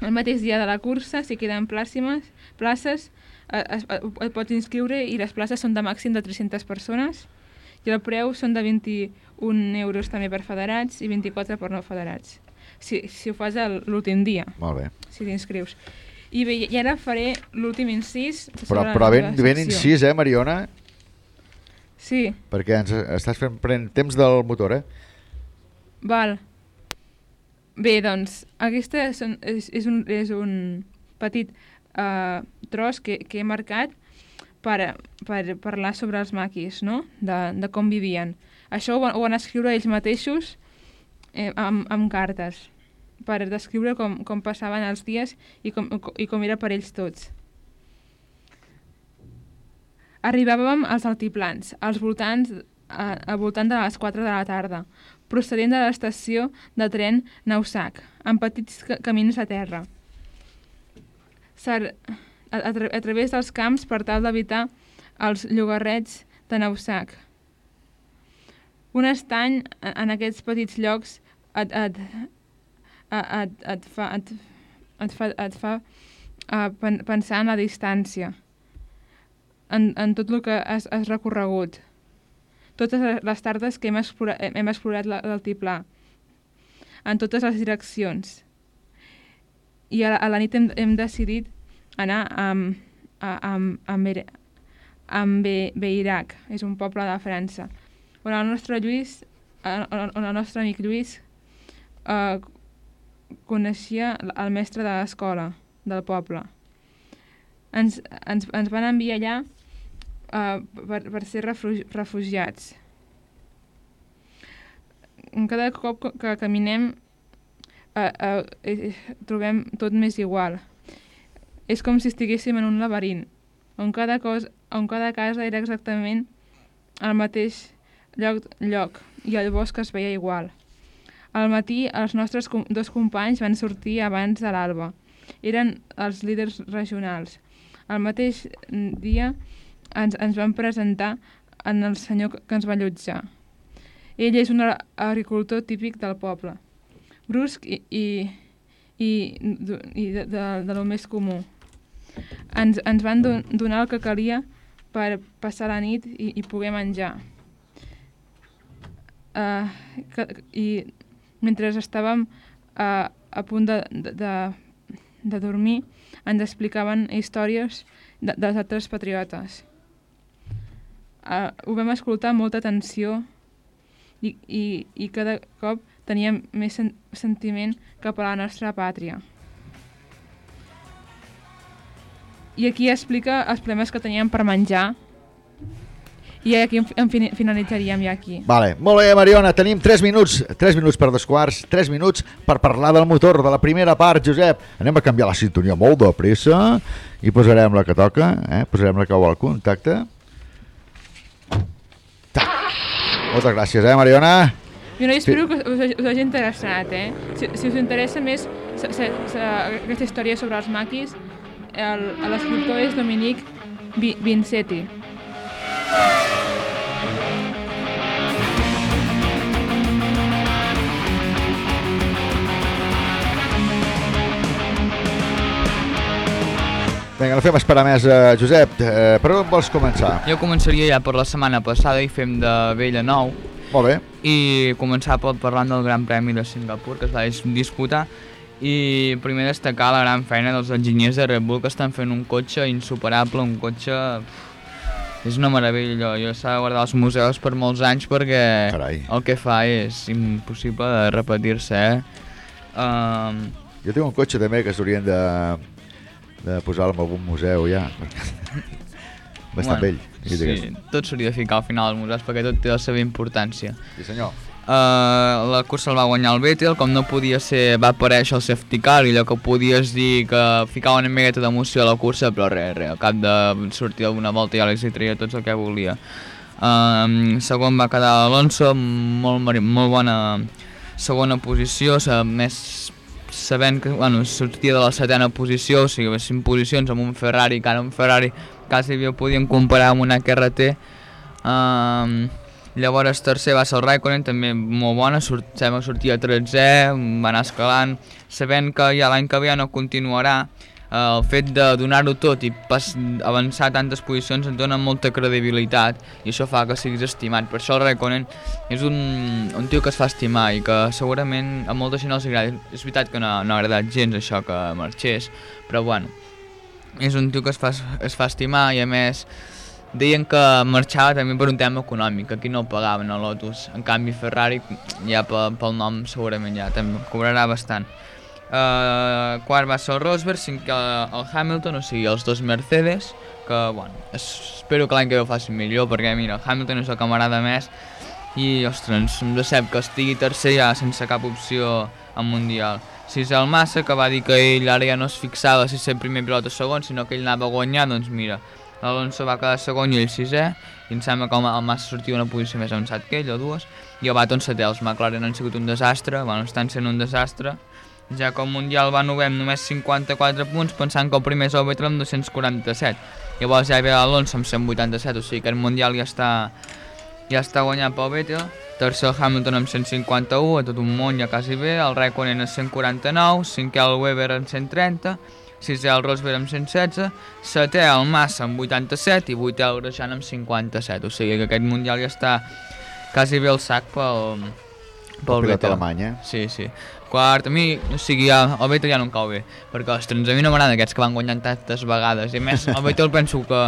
El mateix dia de la cursa, si queden plàcimes, places, eh, es, eh, et pots inscriure i les places són de màxim de 300 persones i el preu són de 21 euros també per federats i 24 per no federats. Si, si ho fas el- l'últim dia, Molt bé. si t'inscrius. I bé, i ara faré l'últim incís. Però, però ben, ben incís, eh, Mariona? Sí, Perquè ens estàs fent prenent temps del motor, eh? val. Bé, doncs, aquesta és és, és un, és un petit uh, tros que, que he marcat per, per parlar sobre els maquis, no? De, de com vivien. Això ho, van- ho van escriure ells mateixos eh, amb, amb cartes per descriure com, com passaven els dies i com, i com era per ells tots. Arribàvem als altiplans, als voltants, a, al voltant de les 4 de la tarda, procedent de l'estació de tren Nausac, amb petits ca camins a terra. Ser, a, tra a través dels camps per tal d'evitar els llogarrets de Nausac. Un estany en, en aquests petits llocs et, et, et, et, fa, et, et fa, et fa uh, pen, pensar en la distància, en, en tot el que has, has recorregut, totes les tardes que hem explorat, hem explorat la- l'altiplà, en totes les direccions. I a la, a la nit hem, hem decidit anar a, amb, amb, Bere- amb Be, Beirac, és un poble de França, on el nostre Lluís, on el nostre amic Lluís eh, coneixia el mestre de l'escola del poble. Ens, ens, ens van enviar allà uh, per, per ser refugi, refugiats. Cada cop que- caminem uh, uh, eh, trobem tot més igual. És com si estiguéssim en un laberint, on cada, cos, on cada casa era exactament al mateix lloc, lloc i el bosc es veia igual. Al matí, els nostres com dos companys van sortir abans de l'alba. Eren els líders regionals. Al mateix dia ens, ens van presentar en el senyor que ens va allotjar. Ell és un agricultor típic del poble, brusc i, i, i, i de, de, de lo més comú. Ens, ens van don, donar el que calia per passar la nit i, i poder menjar. Uh, que, I mentre estàvem uh, a punt de, de, de dormir, ens explicaven històries de, dels altres patriotes. Uh, ho vam escoltar amb molta atenció i, i, i cada cop teníem més sen sentiment cap a la nostra pàtria. I aquí explica els problemes que teníem per menjar I aquí en, fini- finalitzaríem ja aquí. Vale, molt bé, Mariona, tenim 3 minuts, 3 minuts per dos quarts, 3 minuts per parlar del motor de la primera part, Josep. Anem a canviar la sintonia molt de pressa i posarem la que toca, eh? posarem la que vol contacte. Moltes gràcies, eh, Mariona? Jo no espero que us, us hagi interessat, eh? Si, si us interessa més se, se, se, aquesta història sobre els maquis, el- l'escriptor és Dominic Vi, Vincetti. Vinga, no fem esperar més, eh, Josep. Eh, per on vols començar? Jo començaria ja per la setmana passada i fem de vell a nou. Molt bé. I començar per parlant del Gran Premi de Singapur que es va dis- disputar i primer destacar la gran feina dels enginyers de Red Bull que estan fent un cotxe insuperable, un cotxe... És una meravella, allò s'ha de guardar als museus per molts anys perquè Carai. el que fa és impossible de repetir-se, eh? Um, Jo tinc un cotxe també que s'haurien de, de posar en algun museu ja. Bastant vell. Sí, tot s'hauria de ficar al final dels museus perquè tot té la seva importància. Sí, senyor. Uh, la cursa el va guanyar el Vettel, com no podia ser, va aparèixer el safety car i allò que podies dir que ficava una miqueta d'emoció a la cursa, però res, res, al cap de sortir alguna volta ja l'Àlex hi treia tot el que volia. Um, segon va quedar Alonso, molt, molt bona segona posició, més sabent que bueno, sortia de la setena posició, o sigui, cinc posicions amb un Ferrari, que ara un Ferrari quasi ho podíem comparar amb una QRT. Um, llavors tercer va ser el Raikkonen, també molt bona, sort, sembla que sortia 13è, va anar escalant, sabent que ja l'any que ve ja no continuarà, el fet de donar-ho tot i pas, avançar tantes posicions et dona molta credibilitat i això fa que siguis estimat. Per això el Raikkonen és un, un tio que es fa estimar i que segurament a molta gent els agrada. És veritat que no, no ha agradat gens això que marxés, però bueno, és un tio que es fa, es fa estimar i a més deien que marxava també per un tema econòmic, aquí no el pagaven a Lotus, en canvi Ferrari ja pel nom segurament ja també cobrarà bastant. Uh, quart va ser el Rosberg, cinquè el Hamilton, o sigui els dos Mercedes, que bueno, es- espero que l'any que ve ho facin millor, perquè mira, Hamilton és el que m'agrada més i ostres, em decep que estigui tercer ja sense cap opció al Mundial. Sisè el Massa, que va dir que ell ara ja no es fixava si ser primer pilot o segon, sinó que ell anava a guanyar, doncs mira, l'Alonso va quedar segon i ell sisè, i em sembla que el Massa sortia una posició més avançat que ell, o dues, i el Baton setè, els McLaren han sigut un desastre, bueno, estan sent un desastre, ja que el Mundial va novè amb només 54 punts, pensant que el primer és el Vettel amb 247. Llavors ja ve l'Alonso amb 187, o sigui que el Mundial ja està, ja està guanyat pel Vettel. Tercer Hamilton amb 151, a tot un món ja quasi bé. El Raikkonen amb 149, cinquè el Weber amb 130, sisè el Rosberg amb 116, setè el Massa amb 87 i vuitè el Grosjean amb 57. O sigui que aquest Mundial ja està quasi bé el sac pel, pel pilot Vettel. alemany, eh? Sí, sí. Quart, a mi, o sigui, ja, el Vettel ja no em cau bé, perquè, ostres, a mi no m'agrada aquests que van guanyant tantes vegades, i més, el Vettel penso que,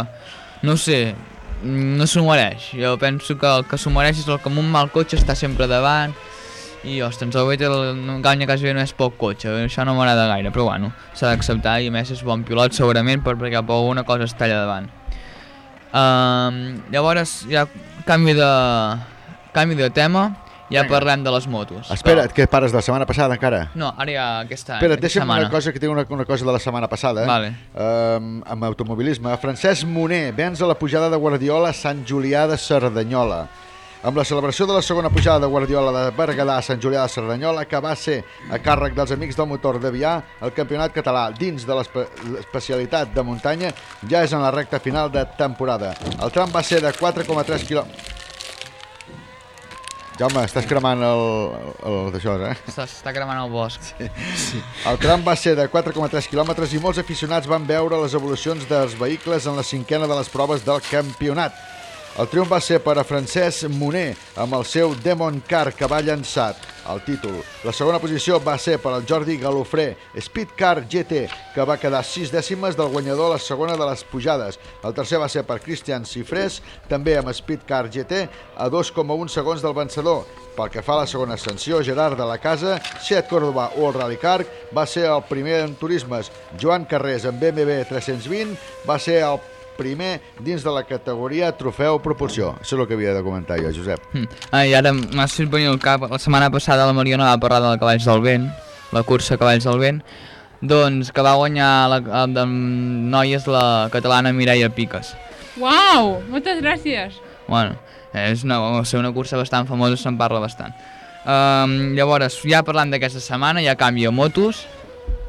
no sé, no s'ho mereix, jo penso que el que s'ho mereix és el que amb un mal cotxe està sempre davant, i, ostres, el Vettel no guanya quasi bé només pel cotxe, això no m'agrada gaire, però bueno, s'ha d'acceptar, i a més és bon pilot segurament, per- perquè per alguna cosa es talla davant. Um, llavors, ja, canvi de, canvi de tema, ja Vinga. parlem de les motos. Espera't, que pares de la setmana passada encara? No, ara ja aquesta, Espera, aquesta deixa'm setmana. una cosa que tinc una, una cosa de la setmana passada. Vale. Um, amb automobilisme. Francesc Moner venç a la pujada de Guardiola a Sant Julià de Cerdanyola. Amb la celebració de la segona pujada de Guardiola de Berguedà a Sant Julià de Cerdanyola, que va ser a càrrec dels amics del motor de Vià, el campionat català dins de l'espe- l'especialitat de muntanya ja és en la recta final de temporada. El tram va ser de 4,3 quilòmetres. Jaume, estàs cremant el, el, el d'això, eh? Està, està cremant el bosc. Sí. Sí. El tram va ser de 4,3 quilòmetres i molts aficionats van veure les evolucions dels vehicles en la cinquena de les proves del campionat. El triomf va ser per a Francesc Moner amb el seu Demon Car que va llançat el títol. La segona posició va ser per al Jordi Galofré Speed Car GT que va quedar 6 dècimes del guanyador a la segona de les pujades. El tercer va ser per Christian Cifrés, també amb Speed Car GT a 2,1 segons del vencedor. Pel que fa a la segona ascensió, Gerard de la Casa, Seat Córdoba o el Rallycar va ser el primer en turismes. Joan Carrés amb BMW 320 va ser el primer dins de la categoria trofeu proporció. Això és el que havia de comentar jo, Josep. Mm. Ah, I ara m'ha fet venir al cap, la setmana passada la Mariona va parlar del Cavalls del Vent, la cursa Cavalls del Vent, doncs que va guanyar la, la de noies la catalana Mireia Piques. Uau, moltes gràcies. Bueno, és una, va ser una cursa bastant famosa, se'n parla bastant. Um, llavors, ja parlant d'aquesta setmana, ja canvia motos.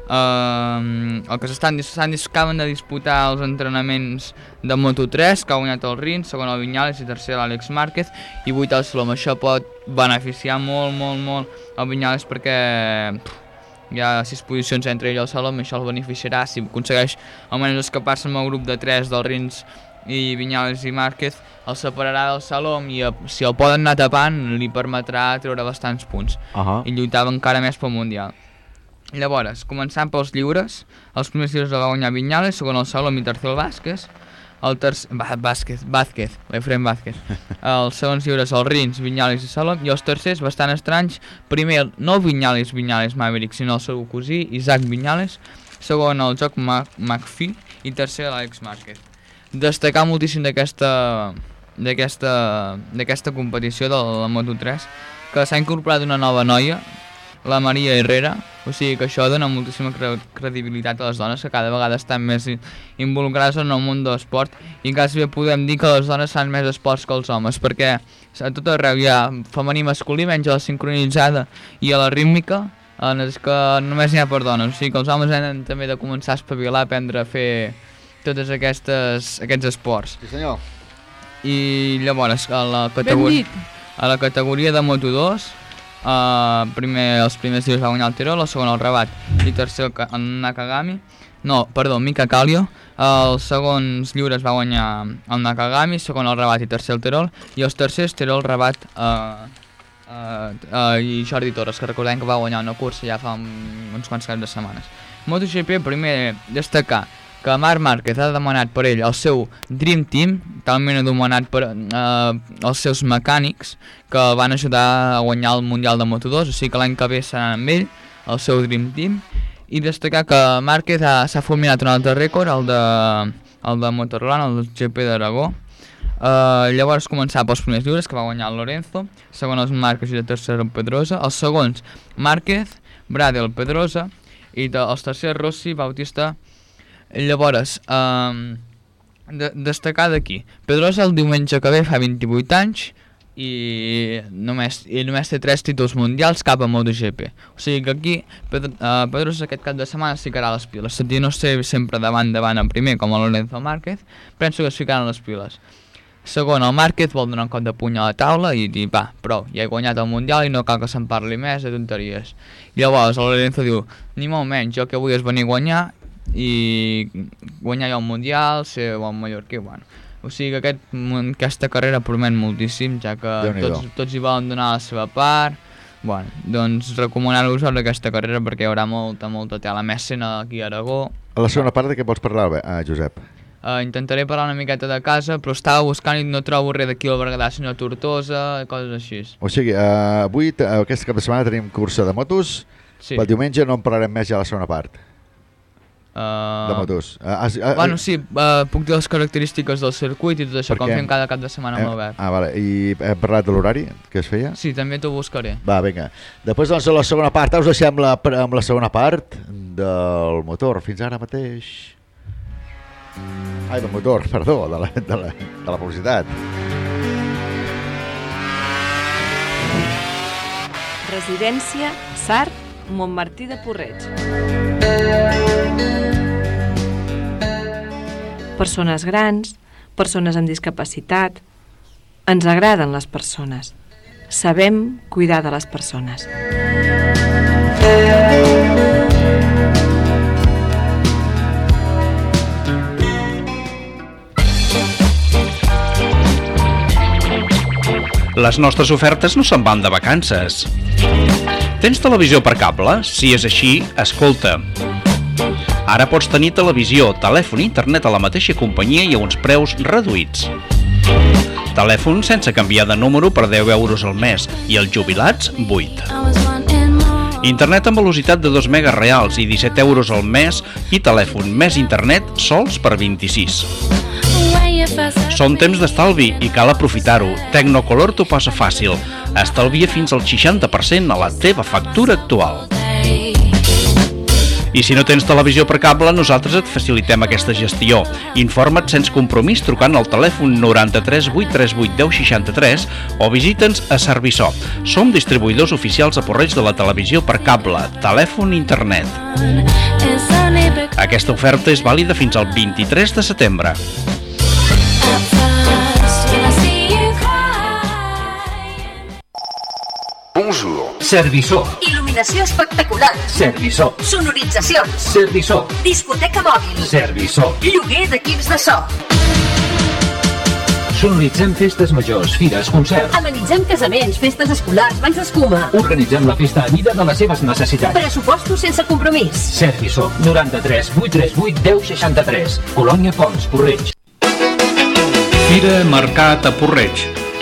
Um, el que s'estan acaben de disputar els entrenaments de Moto3, que ha guanyat el Rins, segon el Vinyales i tercer l'Àlex Márquez, i vuit el Salom. Això pot beneficiar molt, molt, molt el Vinyales perquè pff, hi ha sis posicions entre ell i el Salom, això el beneficiarà si aconsegueix almenys escapar-se amb el grup de 3 del Rins i Vinyales i Márquez el separarà del Salom i si el poden anar tapant li permetrà treure bastants punts Ahà. i lluitar encara més pel Mundial. Llavors, començant pels lliures, els primers lliures el va guanyar Vinyales, segon el Salom i tercer el Vázquez, el tercer... Vázquez, Vázquez, l'Efrem Vázquez. Els segons lliures el Rins, Vinyales i Salom, i els tercers, bastant estranys, primer no Vinyales, Vinyales Maverick, sinó el seu cosí, Isaac Vinyales, segon el joc Mac McPhee i tercer l'Àlex Márquez. Destacar moltíssim d'aquesta d'aquesta d'aquesta competició de la Moto3 que s'ha incorporat una nova noia la Maria Herrera. O sigui que això dona moltíssima cre credibilitat a les dones que cada vegada estan més involucrades en el món de l'esport. I quasi bé podem dir que les dones fan més esports que els homes perquè a tot arreu hi ha femení masculí menys a la sincronitzada i a la rítmica en és que només n'hi ha per dones. O sigui que els homes han també de començar a espavilar a aprendre a fer totes aquestes, aquests esports. Sí, senyor. i llavors a la categoria a la categoria de Moto2 uh, primer, els primers dies va guanyar el Tirol, el segon el Rabat i tercer el, Ka- el Nakagami. No, perdó, Mika Kallio els segons lliures va guanyar el Nakagami, segon el Rabat i tercer el Tirol. I els tercers Tirol, Rabat uh, uh, uh, i Jordi Torres que recordem que va guanyar una cursa ja fa un, uns quants caps de setmanes. MotoGP primer destacar que Marc Márquez ha demanat per ell el seu Dream Team, talment ha demanat per eh, els seus mecànics que van ajudar a guanyar el Mundial de Moto2, o sigui que l'any que ve serà amb ell, el seu Dream Team, i destacar que Márquez ha- s'ha fulminat un altre rècord, el de, el de Motorland, el GP d'Aragó, Uh, llavors començar pels primers lliures que va guanyar el Lorenzo, segon els Márquez i el tercer el Pedrosa, els segons Márquez, Bradel, Pedrosa. I els tercers Rossi, Bautista Llavors, um, de, destacar d'aquí. Pedrosa el diumenge que ve fa 28 anys i només, i només té 3 títols mundials cap a MotoGP. O sigui que aquí Pedro, uh, Pedrosa aquest cap de setmana es ficarà a les piles. Tot i no ser sempre davant davant en primer com el Lorenzo Márquez, penso que es ficaran a les piles. Segon, el Márquez vol donar un cop de puny a la taula i dir, va, prou, ja he guanyat el Mundial i no cal que se'n parli més de tonteries. Llavors el Lorenzo diu, ni molt menys, jo que vull és venir a guanyar i guanyar jo el Mundial, ser bon mallorquí, bueno. O sigui que aquest, aquesta carrera promet moltíssim, ja que tots, tots hi volen donar la seva part. Bueno, doncs recomanar-vos sobre aquesta carrera perquè hi haurà molta, molta tela. A més, sent aquí a Aragó, A la segona part de què vols parlar, ah, Josep? Uh, intentaré parlar una miqueta de casa, però estava buscant i no trobo res d'aquí al Berguedà, sinó a Tortosa coses així. O sigui, uh, avui, t- aquest cap de setmana tenim cursa de motos, Sí. pel diumenge no en parlarem més ja a la segona part, Uh, de motos. Uh, has, uh, Bueno, sí, uh, puc dir les característiques del circuit i tot això, com fem cada cap de setmana amb eh, l'Albert. Ah, vale. I hem parlat de l'horari que es feia? Sí, també t'ho buscaré. Va, vinga. Després, doncs, a la segona part, us deixem la, amb la segona part del motor, fins ara mateix. Ai, del motor, perdó, de la, de la, de la publicitat. Residència Sart, Montmartí de Porreig. Persones grans, persones amb discapacitat. Ens agraden les persones. Sabem cuidar de les persones. Les nostres ofertes no se'n van de vacances. Tens televisió per cable? Si és així, escolta. Ara pots tenir televisió, telèfon i internet a la mateixa companyia i a uns preus reduïts. Telèfon sense canviar de número per 10 euros al mes i els jubilats 8. Internet amb velocitat de 2 megas reals i 17 euros al mes i telèfon més internet sols per 26. Són temps d'estalvi i cal aprofitar-ho. Tecnocolor t'ho posa fàcil. Estalvia fins al 60% a la teva factura actual. I si no tens televisió per cable, nosaltres et facilitem aquesta gestió. Informa't sense compromís trucant al telèfon 93 838 1063 o visita'ns a Serviçó. Som distribuïdors oficials a Porreig de la televisió per cable, telèfon i internet. Aquesta oferta és vàlida fins al 23 de setembre. Bonjour. Serviçó. Il·luminació espectacular. Serviçó. Sonoritzacions. Serviçó. Discoteca mòbil. Serviçó. Lloguer d'equips de so. Sonoritzem festes majors, fires, concerts. Amenitzem casaments, festes escolars, banys d'escuma. Organitzem la festa a mida de les seves necessitats. Pressupostos sense compromís. Serviçó. 93 838 1063. Colònia Pons, Porreig. Fira Mercat a Porreig.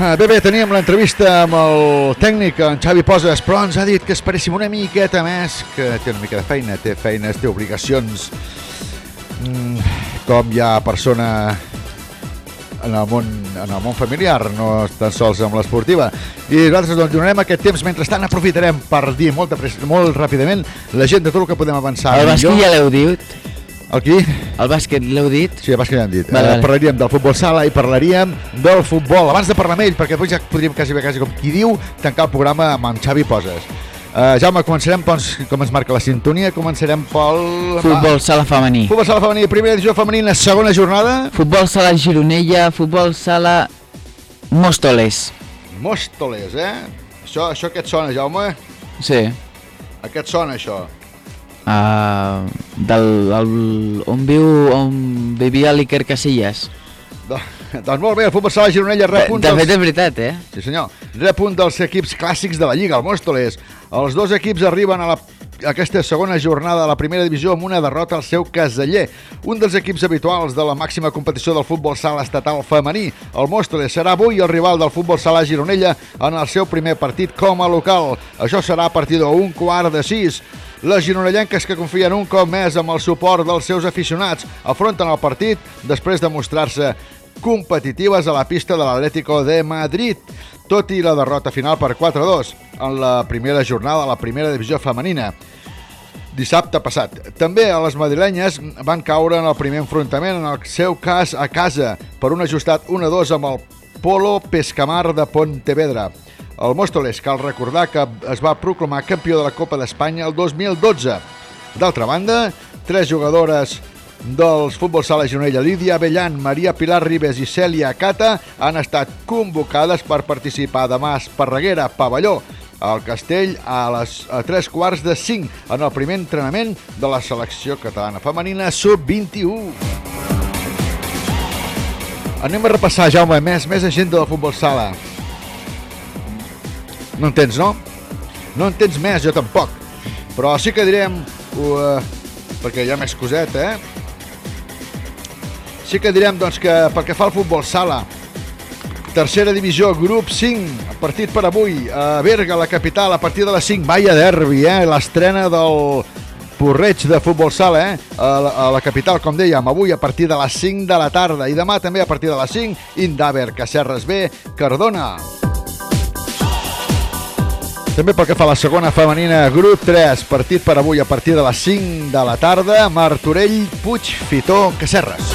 Bé, bé, teníem l'entrevista amb el tècnic, en Xavi Poses, però ens ha dit que esperéssim una miqueta més, que té una mica de feina, té feines, té obligacions, mm, com hi ha persona en el món, en el món familiar, no tan sols amb l'esportiva. I nosaltres doncs, donarem aquest temps, mentrestant aprofitarem per dir molt, de molt ràpidament la gent de tot el que podem avançar. El bàsquet ja l'heu dit? El qui? El bàsquet l'heu dit? Sí, el bàsquet ja hem dit. Vale, eh, vale. parlaríem del futbol sala i parlaríem del futbol. Abans de parlar amb ell, perquè després ja podríem quasi bé, quasi com qui diu, tancar el programa amb en Xavi Poses. Uh, Jaume, començarem, doncs, com ens marca la sintonia, començarem pel... Futbol sala femení. Futbol sala femení, primera divisió femenina, segona jornada. Futbol sala Gironella, futbol sala Móstoles. Mòstoles, eh? Això, això què et sona, Jaume? Sí. A què et sona, això? Uh, del, el, on viu, on vivia l'Iker Casillas. Do, doncs molt bé, el futbol sala Gironella rep De- de fet, és veritat, eh? Sí, senyor. Rep un dels equips clàssics de la Lliga, el Mòstoles. Els dos equips arriben a la a aquesta segona jornada de la primera divisió amb una derrota al seu caseller. Un dels equips habituals de la màxima competició del futbol sala estatal femení. El Mòstoles serà avui el rival del futbol sala Gironella en el seu primer partit com a local. Això serà a partir d'un quart de sis. Les gironellenques que confien un cop més amb el suport dels seus aficionats afronten el partit després de mostrar-se competitives a la pista de l'Atlético de Madrid, tot i la derrota final per 4-2 en la primera jornada de la primera divisió femenina dissabte passat. També a les madrilenyes van caure en el primer enfrontament, en el seu cas a casa, per un ajustat 1-2 amb el Polo Pescamar de Pontevedra. El Móstoles cal recordar que es va proclamar campió de la Copa d'Espanya el 2012. D'altra banda, tres jugadores dels futbol sala Gironella, Lídia Avellan, Maria Pilar Ribes i Cèlia Cata han estat convocades per participar demà a Esparreguera, Pavelló, al Castell a les a tres quarts de 5 en el primer entrenament de la selecció catalana femenina sub-21. Anem a repassar, Jaume, més, més agenda del futbol sala. No entens, no? No entens més, jo tampoc. Però sí que direm, uh, perquè hi ha més coset, eh? Sí que direm, doncs, que pel que fa al futbol sala, tercera divisió, grup 5, partit per avui, a Berga, la capital, a partir de les 5, vaya derbi, eh? L'estrena del Porreig de futbol sala, eh? A la, a la capital, com dèiem, avui a partir de les 5 de la tarda i demà també a partir de les 5, Indaver, Cacerres B, Cardona. També pel que fa a la segona femenina, grup 3, partit per avui a partir de les 5 de la tarda, Martorell, Puig, Fitó, Cacerres.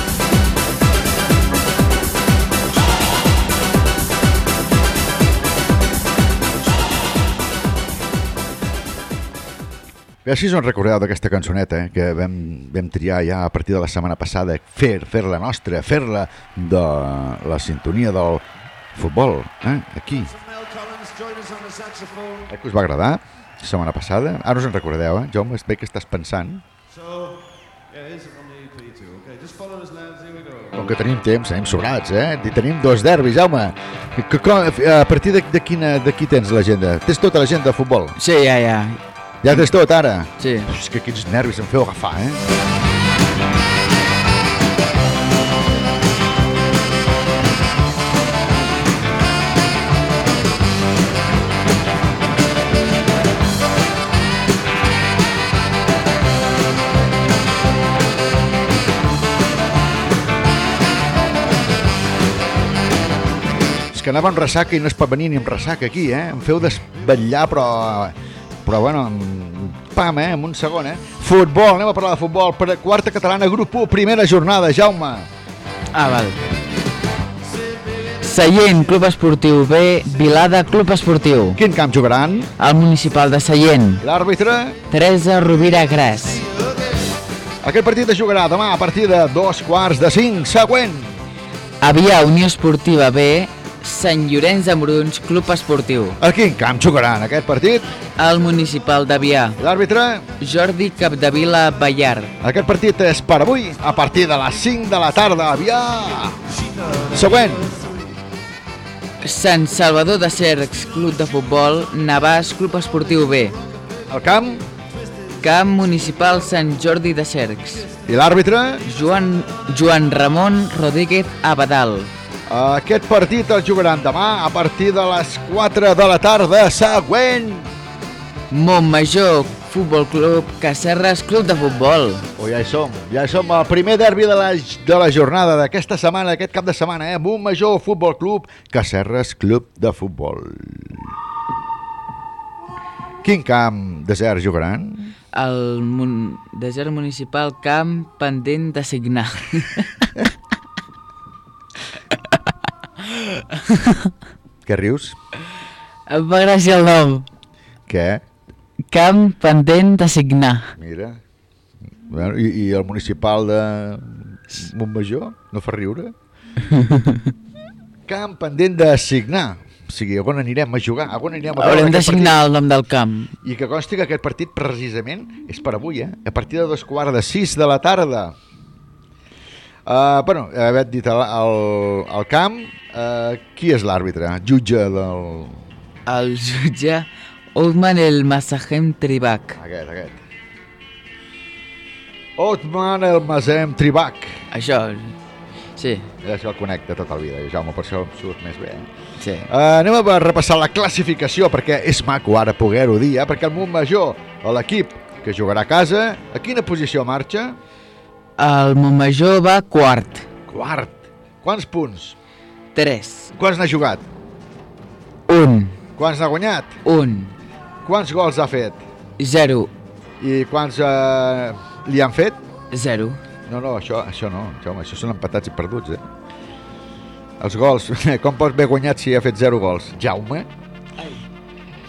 A veure si us recordeu d'aquesta cançoneta eh, que vam, vam triar ja a partir de la setmana passada fer fer-la nostra, fer-la de la sintonia del futbol, eh? aquí. Eh, que us va agradar la setmana passada? Ara us en recordeu, eh? Jaume, es ve que estàs pensant. So, yeah. Com que tenim temps, tenim sobrats, eh? Tenim dos derbis, Jaume. Que, com- a partir de, de, quina, de qui tens l'agenda? Tens tota l'agenda de futbol? Sí, ja, ja. Ja tens tot, ara? Sí. És que quins nervis em feu agafar, eh? Que anava amb ressaca i no es pot venir ni amb ressaca aquí, eh? Em feu desvetllar, però... Però, bueno, pam, eh? En un segon, eh? Futbol, anem a parlar de futbol. Per quarta catalana, grup 1, primera jornada, Jaume. Ah, val. Sallent, Club Esportiu B, Vilada, Club Esportiu. Quin camp jugaran? El municipal de Sallent. L'àrbitre? Teresa Rovira Gras. Aquest partit es jugarà demà a partir de dos quarts de cinc. Següent. Avià, Unió Esportiva B, Sant Llorenç de Morunys, Club Esportiu. A quin camp jugaran aquest partit? El municipal d'Avià. L'àrbitre? Jordi Capdevila Ballar. Aquest partit és per avui a partir de les 5 de la tarda. Avià! Següent. Sant Salvador de Cercs, Club de Futbol, Navàs, Club Esportiu B. El camp? Camp Municipal Sant Jordi de Cercs. I l'àrbitre? Joan, Joan Ramon Rodríguez Abadal. Aquest partit el jugaran demà a partir de les 4 de la tarda. Següent. Montmajor, Futbol Club, Cacerres, Club de Futbol. Oh, ja hi som, ja hi som, el primer derbi de la, de la jornada d'aquesta setmana, aquest cap de setmana, eh? Montmajor Futbol Club, Cacerres Club de Futbol. Quin camp desert jugaran? El mun... desert municipal Camp Pendent de Signar. Què rius? Em fa gràcia el nom. Què? Camp Pendent de Signar. Mira. Bueno, i, I el municipal de Montmajor? No fa riure? camp pendent de signar. O sigui, on anirem a jugar? On anirem a veure Haurem de signar partit? el nom del camp. I que consti que aquest partit precisament és per avui, eh? A partir de dos quarts de sis de la tarda. Uh, bueno, haver dit el, el, el camp, uh, qui és l'àrbitre? Jutge del... El jutge Othman El Massahem Tribac. Aquest, aquest. Otman El Masem Tribac. Això, sí. Ja això el conec de tota la vida, Jaume, per això em surt més bé. Eh? Sí. Uh, anem a repassar la classificació perquè és maco ara poder-ho dir, eh? perquè el Montmajor, l'equip que jugarà a casa, a quina posició marxa? El Montmajor va quart. Quart. Quants punts? Tres. Quants n'ha jugat? Un. Quants n'ha guanyat? Un. Quants gols ha fet? Zero. I quants eh, li han fet? Zero. No, no, això, això no, Jaume, això són empatats i perduts, eh? Els gols, com pots haver guanyat si ha fet zero gols? Jaume?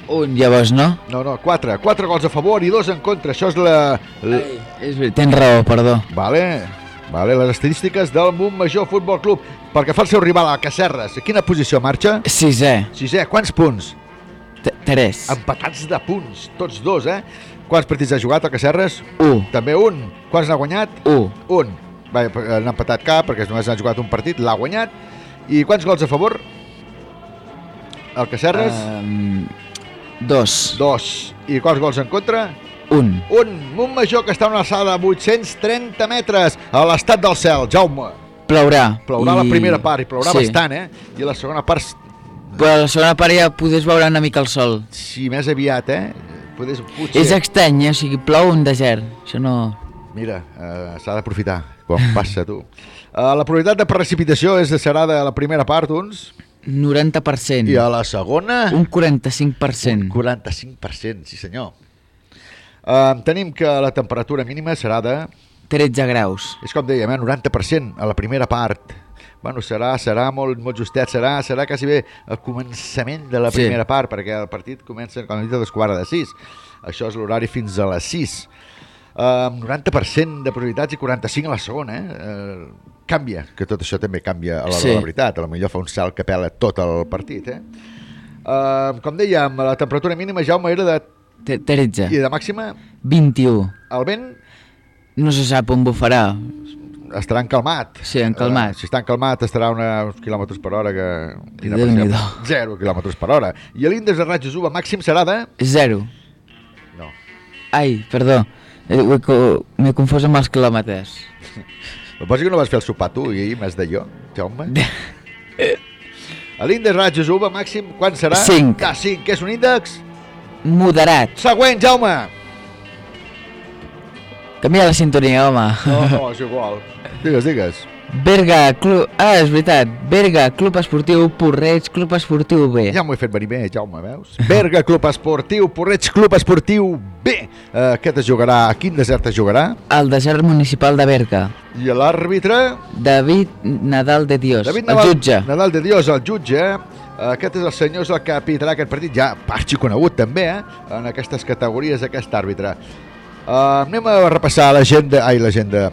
Un, llavors, no? No, no, quatre. Quatre gols a favor i dos en contra. Això és la... la... Ai, tens raó, perdó. Vale, vale, les estadístiques del Montmajor Futbol Club. Perquè fa el seu rival al Cacerres. A quina posició marxa? Sisè. Sisè. Quants punts? T- Tres. Empatats de punts, tots dos, eh? Quants partits ha jugat el Cacerres? Un. També un. Quants n'ha guanyat? Un. Un. Va, n'ha empatat cap perquè només ha jugat un partit, l'ha guanyat. I quants gols a favor? El Cacerres? Um, dos. Dos. I quants gols en contra? Un. Un Montmajor que està a una alçada de 830 metres a l'estat del cel. Jaume. Plourà. Plourà I- la primera part i plourà sí. bastant, eh? I la segona part, Però la segona part ja podés veure una mica el sol. si més aviat, eh? Podés, potser... És estrany, eh? O sigui, plou un desert. Això no... Mira, eh, s'ha d'aprofitar, com passa tu. Uh, la probabilitat de precipitació és de serà de la primera part uns... 90%. I a la segona... Un 45%. Un 45%, sí senyor. Uh, tenim que la temperatura mínima serà de... 13 graus. És com dèiem, eh? 90% a la primera part. bueno, serà, serà molt, molt justet, serà, serà quasi bé el començament de la Sí. primera part, perquè el partit comença com he dit a dos quarts de sis. Això és l'horari fins a les 6. Amb 90% de probabilitats i 45 a la segona. Eh? Uh, canvia, que tot això també canvia a l'hora Sí. de la veritat. A lo millor fa un salt que pela tot el partit. Eh? Uh, com dèiem, la temperatura mínima, Jaume, era de... Te- 13. I de màxima, 21. el vent No se sap on bufarà. estarà encalmat. Sí, encalmat. Uh, si està encalmat estarà a uns quilòmetres per hora que... Quina Déu-n'hi-do. pressió. Zero quilòmetres per hora. I l'índex de ratxos UVA màxim serà de... Zero. No. Ai, perdó. Eh, M'he confós amb els quilòmetres. El posa que no vas fer el sopar tu i ahir més de jo, Jaume. L'índex ratxos UVA màxim, quan serà? Cinc. De 5, que és un índex? Moderat. Següent, Jaume! Canvia la sintonia, home. No, no, és igual. Digues, digues. Berga, club... Ah, és veritat. Berga, Club Esportiu Porreig, Club Esportiu B. Ja m'ho he fet venir bé, Jaume, veus? Berga, Club Esportiu, Porreig, Club Esportiu B. Uh, aquest es jugarà, a quin desert es jugarà? El desert municipal de Berga. I l'àrbitre? David Nadal de Dios, David el jutge. Nadal de Dios, el jutge. Eh, Aquest és el senyor és el que apitarà aquest partit, ja arxiconegut també, eh? en aquestes categories, aquest àrbitre. Uh, anem a repassar l'agenda, ai, l'agenda,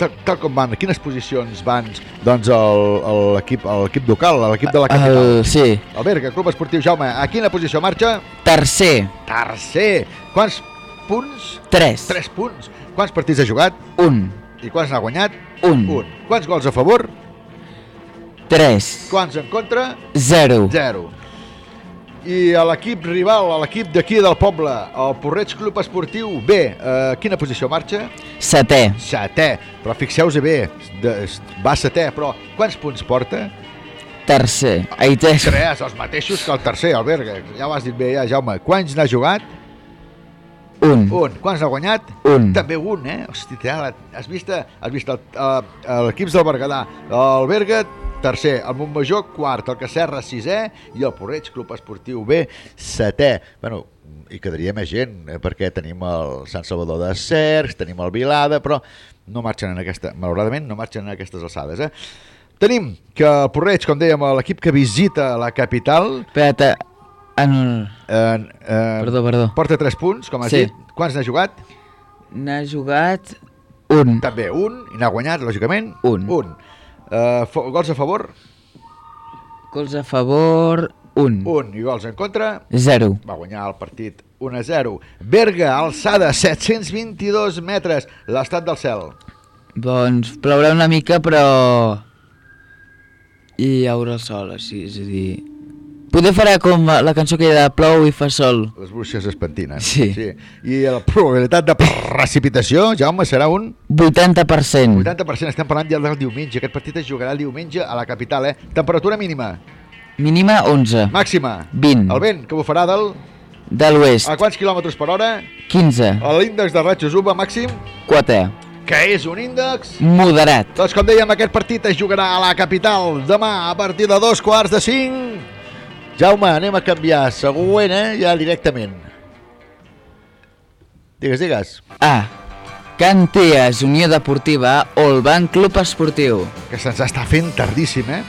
tal, tal com van, quines posicions van doncs l'equip l'equip local, l'equip de la capital. El, sí. El Berga, Club Esportiu Jaume, a quina posició marxa? Tercer. Tercer. Quants punts? Tres. Tres punts. Quants partits ha jugat? Un. I quants n'ha guanyat? Un. Un. Quants gols a favor? Tres. Quants en contra? Zero. Zero. I a l'equip rival, a l'equip d'aquí del poble, el Porreig Club Esportiu B, eh, quina posició marxa? Setè. Setè. Però fixeu-vos bé, de, va setè, però quants punts porta? Tercer. Ai, tres. Tres, els mateixos que el tercer, el Berga. Ja ho has dit bé, ja, Jaume. Quants n'ha jugat? Un. Un. Quants n'ha guanyat? Un. També un, eh? Hosti, has vist, has vist el- eh, l'equips del Berguedà. El Berga, tercer. El Montmajor, quart. El Cacerra, sisè. I el Porreig, Club Esportiu B, setè. Bueno, hi quedaria més gent, eh, perquè tenim el Sant Salvador de Cercs, tenim el Vilada, però no marxen en aquesta... Malauradament, no marxen en aquestes alçades, eh? Tenim que el Porreig, com dèiem, l'equip que visita la capital... Espera't. No, no. Eh, eh, Perdó, perdó. Porta 3 punts, com has Sí. dit. Quants n'ha jugat? N'ha jugat un. També un, i n'ha guanyat, lògicament. Un. Un. Uh, gols a favor? Gols a favor, un. Un. I gols en contra? Zero. Va guanyar el partit 1 a 0. Berga, alçada, 722 metres. L'estat del cel. Doncs plourà una mica, però... I hi haurà sol, així, és a dir... Poder farà com la cançó que hi ha de plou i fa sol. Les bruixes es pentinen. Sí. sí. I la probabilitat de precipitació, Jaume, serà un 80%. 80%. Estem parlant ja del diumenge. Aquest partit es jugarà el diumenge a la capital, eh? Temperatura mínima. Mínima 11. Màxima. 20. El vent, que bufarà del... De l'oest. A quants quilòmetres per hora? 15. L'índex de ratxos UVA màxim, 4. que és un índex... Moderat. Doncs com dèiem, aquest partit es jugarà a la capital demà a partir de dos quarts de cinc. Jaume, anem a canviar. Següent, eh? Ja directament. Digues, digues. A. Canties, Unió Deportiva, Olban Club Esportiu. Que se'ns està fent tardíssim, eh?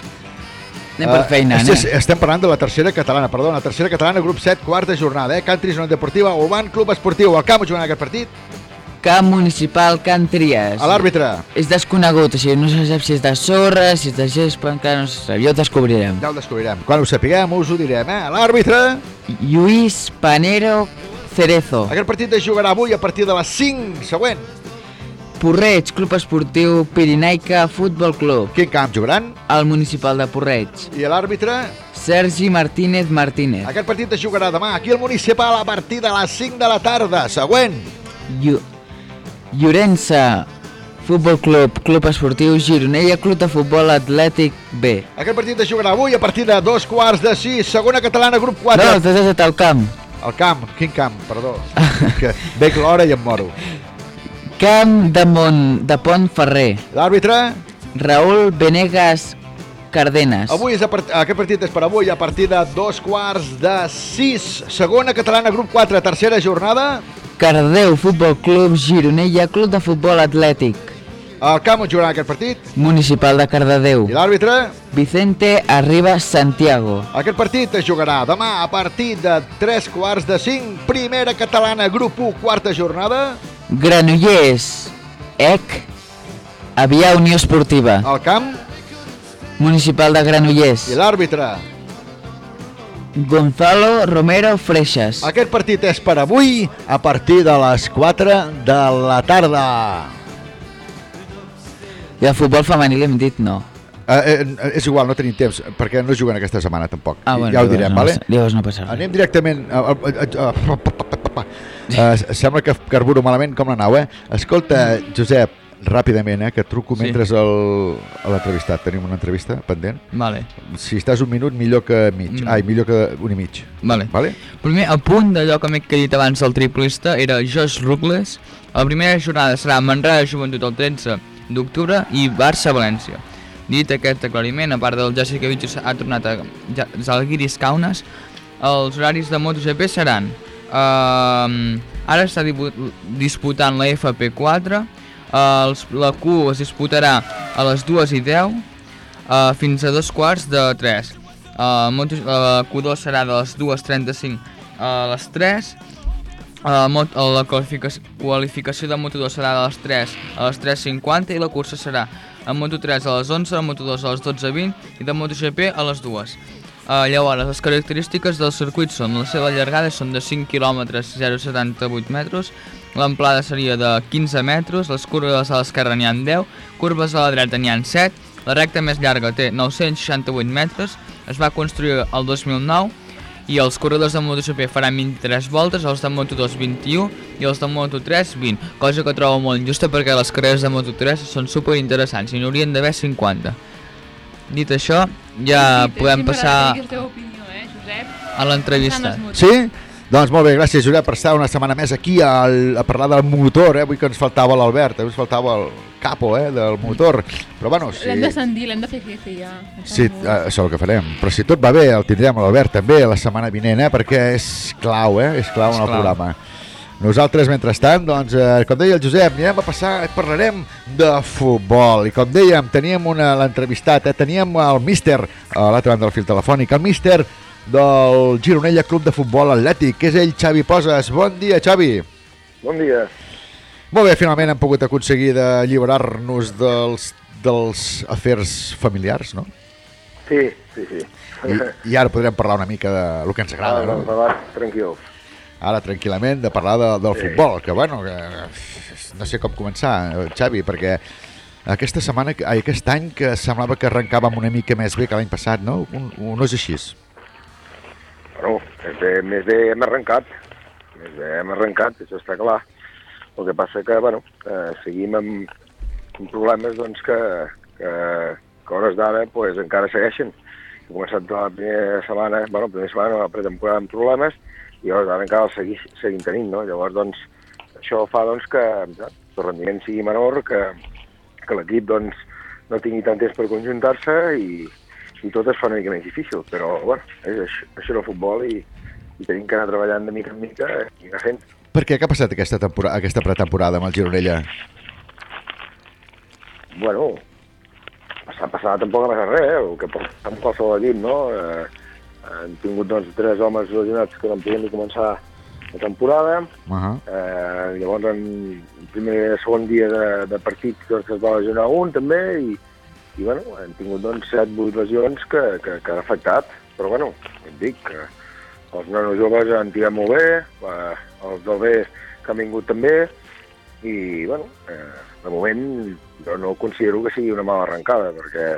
Anem per feina, eh? anem. Estem parlant de la tercera catalana, perdona, tercera catalana, grup 7, quarta jornada, eh? Country Zona Deportiva, Olban Club Esportiu. El camp jugant aquest partit? Camp Municipal Can Tries. A l'àrbitre? És desconegut, o sigui, no se sap si és de sorra, si és de gespa, encara no se sap. Ja ho descobrirem. Ja ho descobrirem. Quan ho sapiguem us ho direm, eh? A l'àrbitre? Lluís Panero Cerezo. Aquest partit es jugarà avui a partir de les 5. Següent. Porreig, Club Esportiu Pirinaica Futbol Club. Quin camp jugaran? El Municipal de Porreig. I l'àrbitre? Sergi Martínez Martínez. Aquest partit es jugarà demà aquí al Municipal a partir de les 5 de la tarda. Següent. Llu Llorença Futbol Club, Club Esportiu Gironella, Club de Futbol Atlètic B. Aquest partit es jugarà avui a partir de dos quarts de sis. Segona catalana, grup 4. No, t'has deixat al camp. El camp. Quin camp? Perdó. que veig l'hora i em moro. Camp de, Mont, de Pont Ferrer. L'àrbitre? Raül Venegas Cardenas. Avui és a part... aquest partit és per avui a partir de dos quarts de sis. Segona catalana, grup 4, tercera jornada. Cardeu Futbol Club Gironella, Club de Futbol Atlètic. El camp on jugarà aquest partit? Municipal de Cardedeu. I l'àrbitre? Vicente Arriba Santiago. Aquest partit es jugarà demà a partir de 3 quarts de 5, primera catalana, grup 1, quarta jornada. Granollers. EC. Avià Unió Esportiva. El camp? Municipal de Granollers. I l'àrbitre? Gonzalo Romero Freixas. Aquest partit és per avui a partir de les 4 de la tarda. I el futbol femení hem dit no. Eh, eh, és igual, no tenim temps, perquè no juguen aquesta setmana tampoc. Ah, bueno, ja ho direm, no vale? llavors no. Anem directament... A, a, a, a, a, a, sembla que carburo malament com la nau, eh? Escolta, Josep, ràpidament, eh, que et truco Sí. mentre l'entrevistat. Tenim una entrevista pendent. Vale. Si estàs un minut, millor que mig. Mm. Ai, millor que un i mig. Vale. vale? Primer, a punt d'allò que m'he dit abans del triplista, era Josh Ruggles. La primera jornada serà Manresa Joventut el 13 d'octubre i Barça-València. Dit aquest aclariment, a part del Jessica Vichos ha tornat a Zalgiris Kaunas, els horaris de MotoGP seran uh, ara està disputant la FP4 uh, els, la Q es disputarà a les 2 i 10 uh, fins a dos quarts de 3 uh, Moto, la Q2 serà de les 2.35 a les 3 uh, mot, uh, la qualificació, de Moto2 serà de les 3 a les 3.50 i la cursa serà a Moto3 a les 11, a Moto2 a les 12.20 i de MotoGP a les 2 Uh, llavors, les característiques del circuit són la seva llargada són de 5 km 0,78 metres, l'amplada seria de 15 metres, les curves a l'esquerra n'hi ha 10, curves a la dreta n'hi ha 7, la recta més llarga té 968 metres, es va construir el 2009 i els corredors de MotoGP faran 23 voltes, els de Moto2 21 i els de Moto3 20, cosa que trobo molt injusta perquè les carreres de Moto3 són super interessants i n'haurien d'haver 50. Dit això, ja podem passar a l'entrevista. Sí? Doncs molt bé, gràcies Josep per estar una setmana més aquí al, a parlar del motor, eh? Avui que ens faltava l'Albert, avui ens faltava el capo eh? del motor. Però bueno, si, L'hem de sentir, l'hem de fer jefe ja. si, eh, això és el que farem. Però si tot va bé, el tindrem l'Albert també la setmana vinent, eh? perquè és clau, eh? És clau en el clau. programa. Nosaltres, mentrestant, doncs, eh, com deia el Josep, anirem a passar, parlarem de futbol. I com dèiem, teníem una l'entrevistat, eh? teníem el míster a l'altra banda del fil telefònic, el míster del Gironella Club de Futbol Atlètic, que és ell, Xavi Poses. Bon dia, Xavi. Bon dia. Molt bé, finalment hem pogut aconseguir d'alliberar-nos dels, dels afers familiars, no? Sí, sí, sí. I, I ara podrem parlar una mica de lo que ens agrada, Ah, no? va, va, tranquil. Ara, tranquil·lament, de parlar de, del Sí. futbol, que bueno, que, no sé com començar, eh, Xavi, perquè aquesta setmana, ai, aquest any que semblava que arrencàvem una mica més bé que l'any passat, no? Un, un, no és així? Bueno, més bé, més bé hem arrencat. Més bé hem arrencat, això està clar. El que passa que, bueno, eh, seguim amb, amb problemes doncs, que, que, que hores d'ara pues, encara segueixen. Hem començat la primera setmana, bueno, la primera setmana, la pretemporada amb problemes, i a hores d'ara encara els seguim, seguim tenint, no? Llavors, doncs, això fa doncs, que ja, el rendiment sigui menor, que, que l'equip doncs, no tingui tant temps per conjuntar-se i, i tot es fa una mica més difícil, però bueno, és, això, això és el futbol i, i tenim que anar treballant de mica en mica i anar fent. Per què? Què ha passat aquesta, temporada, aquesta pretemporada amb el Gironella? Bueno, passar, passar tampoc ha passat res, eh? el que porta amb qualsevol equip, no? Eh, han tingut doncs, tres homes lesionats que no podien ni començar la temporada, Uh -huh. eh, llavors en el primer segon dia de, de partit doncs, es va lesionar un també i, i bueno, hem tingut doncs 7-8 lesions que, que, que han afectat, però bueno, et dic que els nanos joves han tirat molt bé, eh, els del B que han vingut també, i bueno, eh, de moment jo no considero que sigui una mala arrencada, perquè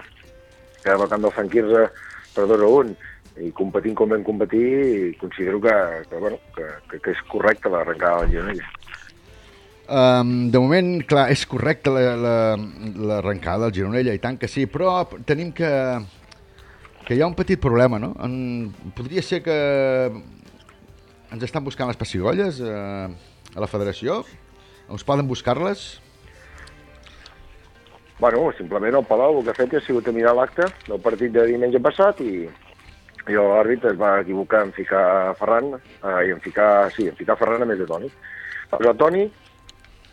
quedar al camp del Sant Quirze per 2 a 1 i competint com vam competir, considero que, que, bueno, que, que, que és correcta l'arrencada del Gironella. Um, de moment, clar, és correcte l'arrencada la, la, del Gironella, i tant que sí, però tenim que, que hi ha un petit problema, no? En, podria ser que ens estan buscant les pessigolles eh, a la federació? Us poden buscar-les? Bueno, simplement el Palau el que ha fet ha sigut mirar l'acte del partit de diumenge passat i, i l'àrbitre es va equivocar en ficar Ferran, eh, i en ficar, sí, en ficar Ferran a més de Toni. Posar Toni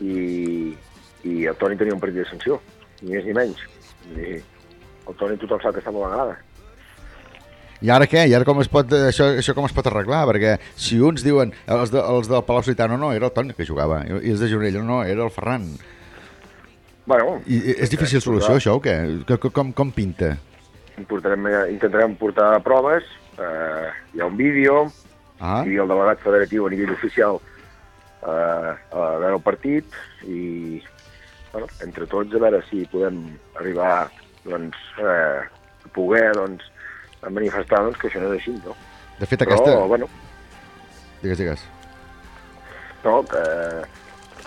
i, i el Toni tenia un partit de sanció, ni més ni menys. I el Toni tothom sap que està molt agrada. I ara què? I ara com es pot, això, això com es pot arreglar? Perquè si uns diuen, els, de, els del Palau Solità, no, no, era el Toni que jugava, i els de Gironella, no, era el Ferran. Bueno, I, és difícil solució, això, o què? Que- Com, com pinta? Portarem, intentarem portar proves, eh, hi ha un vídeo, Ah. i el delegat federatiu a nivell oficial eh, a veure el partit i bueno, entre tots a veure si podem arribar doncs, eh, a poder doncs, a manifestar doncs, que això no és així, no? De fet, Però, aquesta... bueno, Digues, digues. no, que,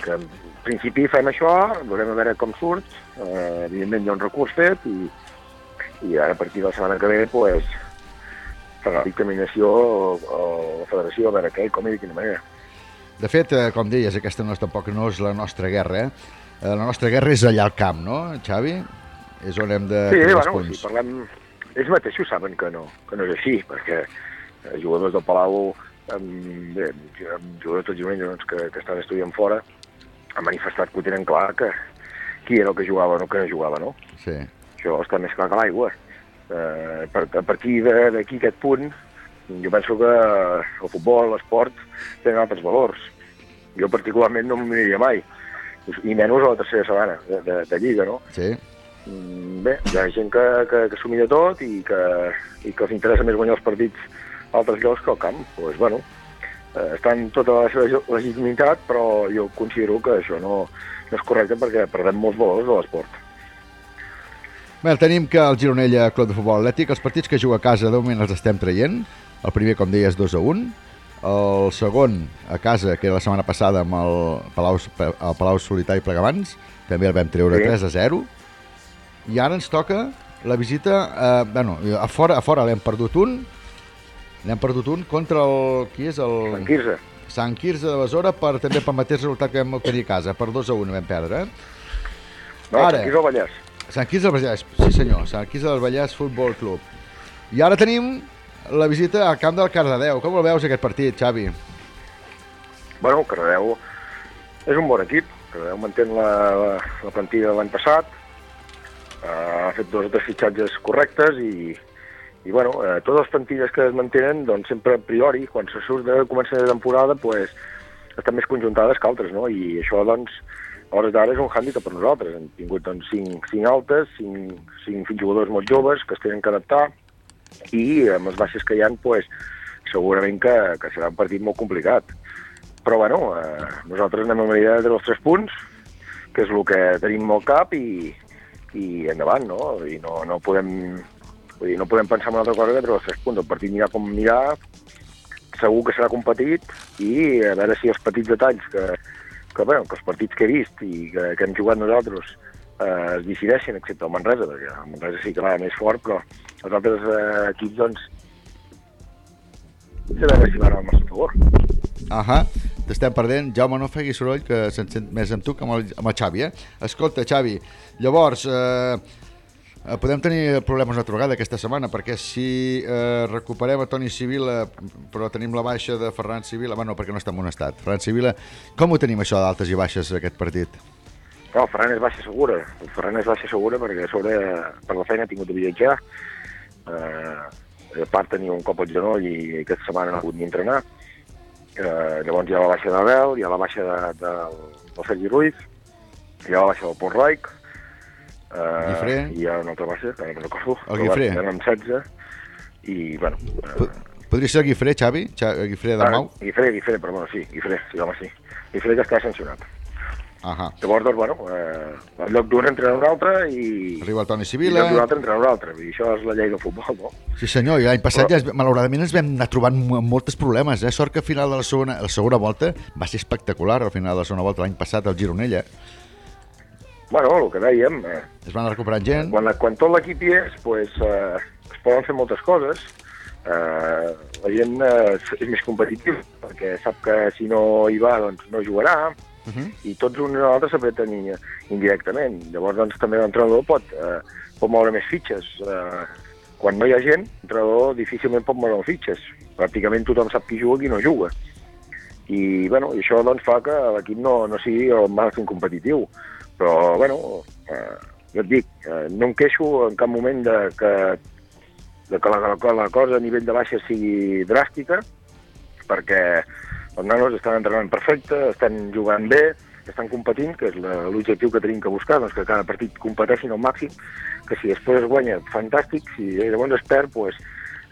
que en principi fem això, veurem a veure com surt, eh, evidentment hi ha un recurs fet i, i ara a partir de la setmana que ve pues, farà la dictaminació o, o la federació a veure què i com i de quina manera. De fet, eh, com deies, aquesta no és, tampoc no és la nostra guerra, eh? Eh, La nostra guerra és allà al camp, no, Xavi? És on hem de Sí, els bueno, punts. si parlem... Ells mateixos saben que no, que no és així, perquè eh, jugadors del Palau, amb, bé, amb jugadors del Girona doncs, que, que estan estudiant fora, han manifestat que ho tenen clar, que qui era el que jugava o no que no jugava, no? Sí. Això està més clar que l'aigua. Eh, per, a partir de- d'aquí, aquest punt, jo penso que el futbol, l'esport, tenen altres valors. Jo particularment no m'ho miraria mai, i menys a la tercera setmana de, de, de Lliga, no? Sí. Mm, Bé, hi ha gent que, que, que s'ho mira tot i que, i que els interessa més guanyar els partits a altres llocs que al camp. Pues, bueno, eh, està en tota la seva legitimitat, però jo considero que això no, no és correcte perquè perdem molts valors de l'esport. Bé, tenim que el Gironella Club de Futbol Atlètic, els partits que juga a casa de moment els estem traient. El primer, com deies, 2 a 1. El segon, a casa, que era la setmana passada amb el Palau, el Palau Solità i Plegavans, també el vam treure Sí. 3 a 0. I ara ens toca la visita, eh, bueno, a fora, a fora l'hem perdut un, n'hem perdut un contra el... Qui és el... Sant Quirze. Sant Quirze de Besora per, també pel mateix resultat que vam obtenir a casa, per 2 a 1 vam perdre. Eh? No, Sant Quirze del Vallès. Sant Quirze del Vallès, sí senyor, Sant Quirze del Vallès Futbol Club. I ara tenim la visita al camp del Cardedeu. Com el veus aquest partit, Xavi? Bueno, Cardedeu és un bon equip. Cardedeu mantén la, la, la plantilla de l'any passat, eh, ha fet dos o tres fitxatges correctes i, i bueno, eh, totes les plantilles que es mantenen, doncs sempre a priori, quan se surt de començar de temporada, pues, estan més conjuntades que altres, no? I això, doncs, a hores d'ara és un hàndicap per nosaltres. Hem tingut doncs, cinc, cinc altes, cinc, cinc jugadors molt joves que es tenen que adaptar i amb les baixes que hi ha, pues, segurament que, que serà un partit molt complicat. Però bueno, eh, nosaltres anem a manera de los tres punts, que és el que tenim molt cap i, i endavant, no? I no, no podem vull dir, no podem pensar en una altra cosa que treure els tres punts. El partit anirà com anirà, segur que serà competit i a veure si els petits detalls que, que, bueno, que els partits que he vist i que, que hem jugat nosaltres eh, es decideixen, excepte el Manresa, perquè el Manresa sí que va més fort, però els altres eh, equips, doncs, a veure si van al nostre favor. Ahà, t'estem perdent. Jaume, no facis soroll, que se'n sent més amb tu que amb el, amb el Xavi, eh? Escolta, Xavi, llavors, eh, podem tenir problemes una altra vegada aquesta setmana, perquè si eh, recuperem a Toni Civila, però tenim la baixa de Ferran Civila, bueno, perquè no està en un estat. Ferran Civila, com ho tenim això d'altes i baixes, aquest partit? No, el Ferran és baixa segura. El Ferran és baixa segura perquè a sobre, per la feina, ha tingut de viatjar. Eh, a part tenia un cop al genoll i aquesta setmana no ha hagut ni entrenar. Eh, llavors hi ha la baixa d'Abel, hi ha la baixa de, de, del Sergi Ruiz, hi ha la baixa del Pol Raic, eh, Guifré. hi ha una altra baixa, que no recordo. El Guifré. Anem amb 16, i, bueno... Eh, Podria ser el Guifré, Xavi? Xa Guifré de Mau? Ah, Guifré, Guifré, perdó, sí, Guifré, sí, home, sí. Guifré que està sancionat. Ahà. Llavors, doncs, bueno, eh, en lloc d'un entra un altre i... Arriba el Toni I Civila. en lloc d'un altre entra un altre. I això és la llei del futbol, no? Sí senyor, i l'any passat Però- ja, es- malauradament ens vam anar trobant mo- molts problemes, eh? Sort que al final de la segona, la segona volta va ser espectacular, al final de la segona volta l'any passat el Gironella. Bueno, el que dèiem, eh, Es van recuperant gent. quan, quan tot l'equip hi és, pues, eh, es poden fer moltes coses. Eh, la gent eh, és més competitiva, perquè sap que si no hi va, doncs no jugarà, Uh -huh. i tots uns i l'altre s'apreten in- indirectament. Llavors, doncs, també l'entrenador pot, eh, pot moure més fitxes. Eh, quan no hi ha gent, l'entrenador difícilment pot moure fitxes. Pràcticament tothom sap qui juga i qui no juga. I, bueno, i això doncs, fa que l'equip no, no sigui el màxim competitiu. Però, bueno, eh, jo et dic, eh, no em queixo en cap moment de que, de que la, la, la cosa a nivell de baixa sigui dràstica, perquè els nanos estan entrenant perfecte, estan jugant bé, estan competint, que és l'objectiu que tenim que buscar, doncs que cada partit competeixin al màxim, que si després es guanya, fantàstic, si llavors es perd, doncs,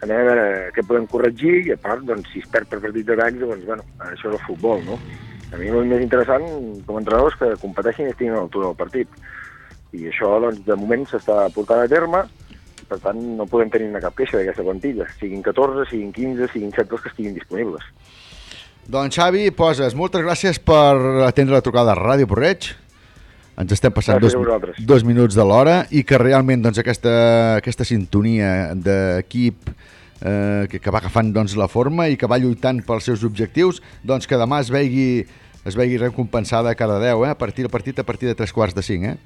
anem a veure què podem corregir, i a part, doncs, si es perd per partit de danys, doncs, bueno, això és el futbol, no? A mi el més interessant, com a entrenador, és que competeixin i estiguin a l'altura del partit. I això, doncs, de moment s'està portant a terme, per tant, no podem tenir cap queixa d'aquesta plantilla. Siguin 14, siguin 15, siguin 7 els que estiguin disponibles. Doncs Xavi, poses, moltes gràcies per atendre la trucada a Ràdio Porreig. Ens estem passant dos, dos minuts de l'hora i que realment doncs, aquesta, aquesta sintonia d'equip eh, que, que va agafant doncs, la forma i que va lluitant pels seus objectius, doncs que demà es vegi, es vegi recompensada cada 10, eh? a partir del partit a partir de tres quarts de 5. Eh?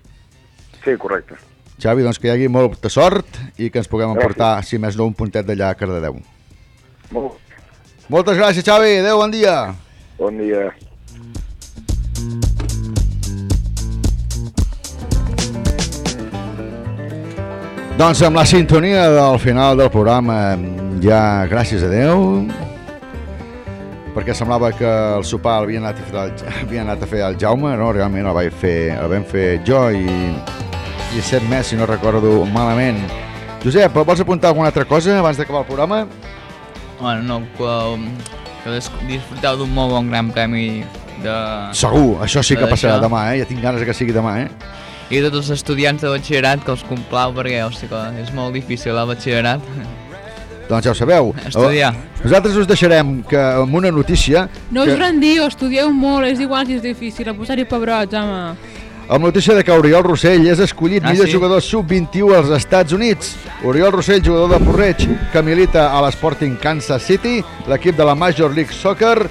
Sí, correcte. Xavi, doncs que hi hagi molta sort i que ens puguem Gràcies. emportar, si més no, un puntet d'allà a Cardedeu. Molt. Moltes gràcies, Xavi. Adéu, bon dia. Bon dia. Doncs amb la sintonia del final del programa, ja gràcies a Déu, perquè semblava que el sopar l'havia anat, a fer el, havia anat a fer el Jaume, no? realment el, vaig fer, el vam fer jo i, i set més, si no recordo malament. Josep, vols apuntar alguna altra cosa abans d'acabar el programa? Bueno, no, que, que dis- disfruteu d'un molt bon gran premi de... Segur, això sí que passarà demà, eh? ja tinc ganes que sigui demà. Eh? I a tots els estudiants de batxillerat que els complau perquè, hosti, que és molt difícil el batxillerat. Doncs ja ho sabeu. Estudiar. Nosaltres us deixarem que amb una notícia... No que... us rendiu, estudieu molt, és igual si és difícil, a posar-hi pebrots, home. Amb notícia de que Oriol Rossell és escollit Ah, millor sí? jugador sub-21 als Estats Units. Oriol Rossell, jugador de Porreig, que milita a l'Sporting Kansas City, l'equip de la Major League Soccer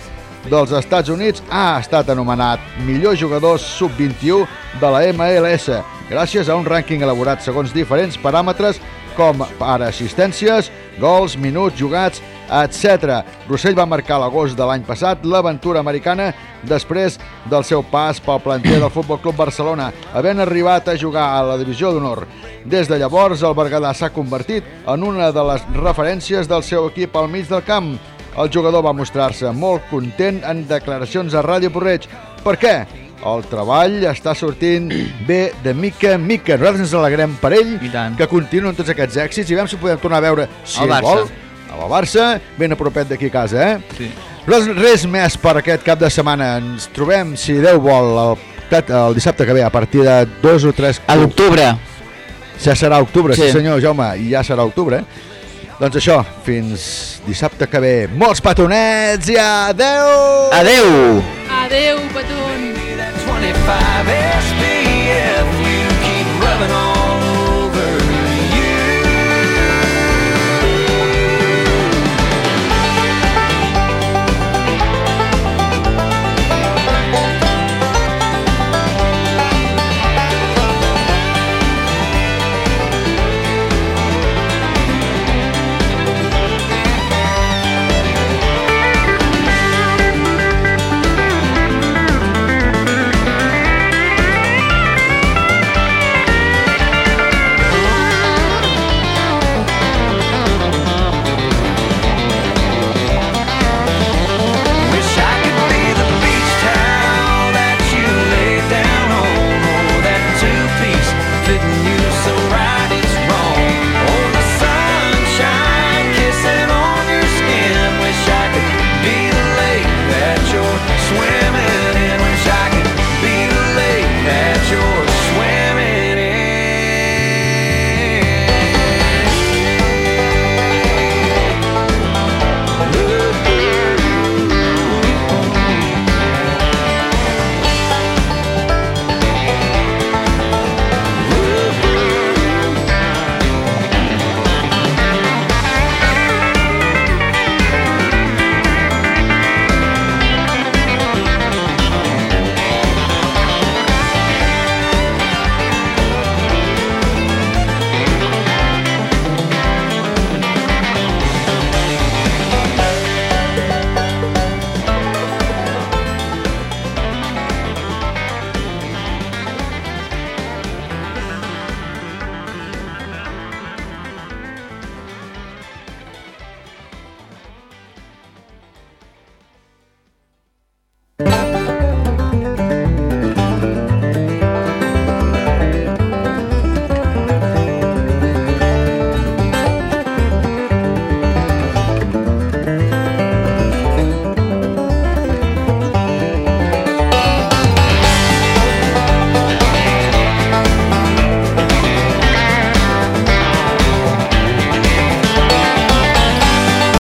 dels Estats Units, ha estat anomenat millor jugador sub-21 de la MLS, gràcies a un rànquing elaborat segons diferents paràmetres com ara assistències, gols, minuts jugats, etc. Rossell va marcar l'agost de l'any passat l'aventura americana després del seu pas pel planter del Futbol Club Barcelona, havent arribat a jugar a la divisió d'honor. Des de llavors, el Berguedà s'ha convertit en una de les referències del seu equip al mig del camp. El jugador va mostrar-se molt content en declaracions a Ràdio Porreig. Per què? El treball està sortint bé de mica en mica. Nosaltres ens alegrem per ell, que continuen tots aquests èxits i veiem si podem tornar a veure si vol. A la Barça, ben a propet d'aquí a casa, eh? Sí. Res, res més per aquest cap de setmana. Ens trobem, si Déu vol, el, el dissabte que ve, a partir de dos o tres... A l'octubre. Ja serà octubre, sí. Sí. senyor, Jaume, i ja serà octubre. Doncs això, fins dissabte que ve. Molts petonets i adeu! Adeu! Adeu, petons. 25 SP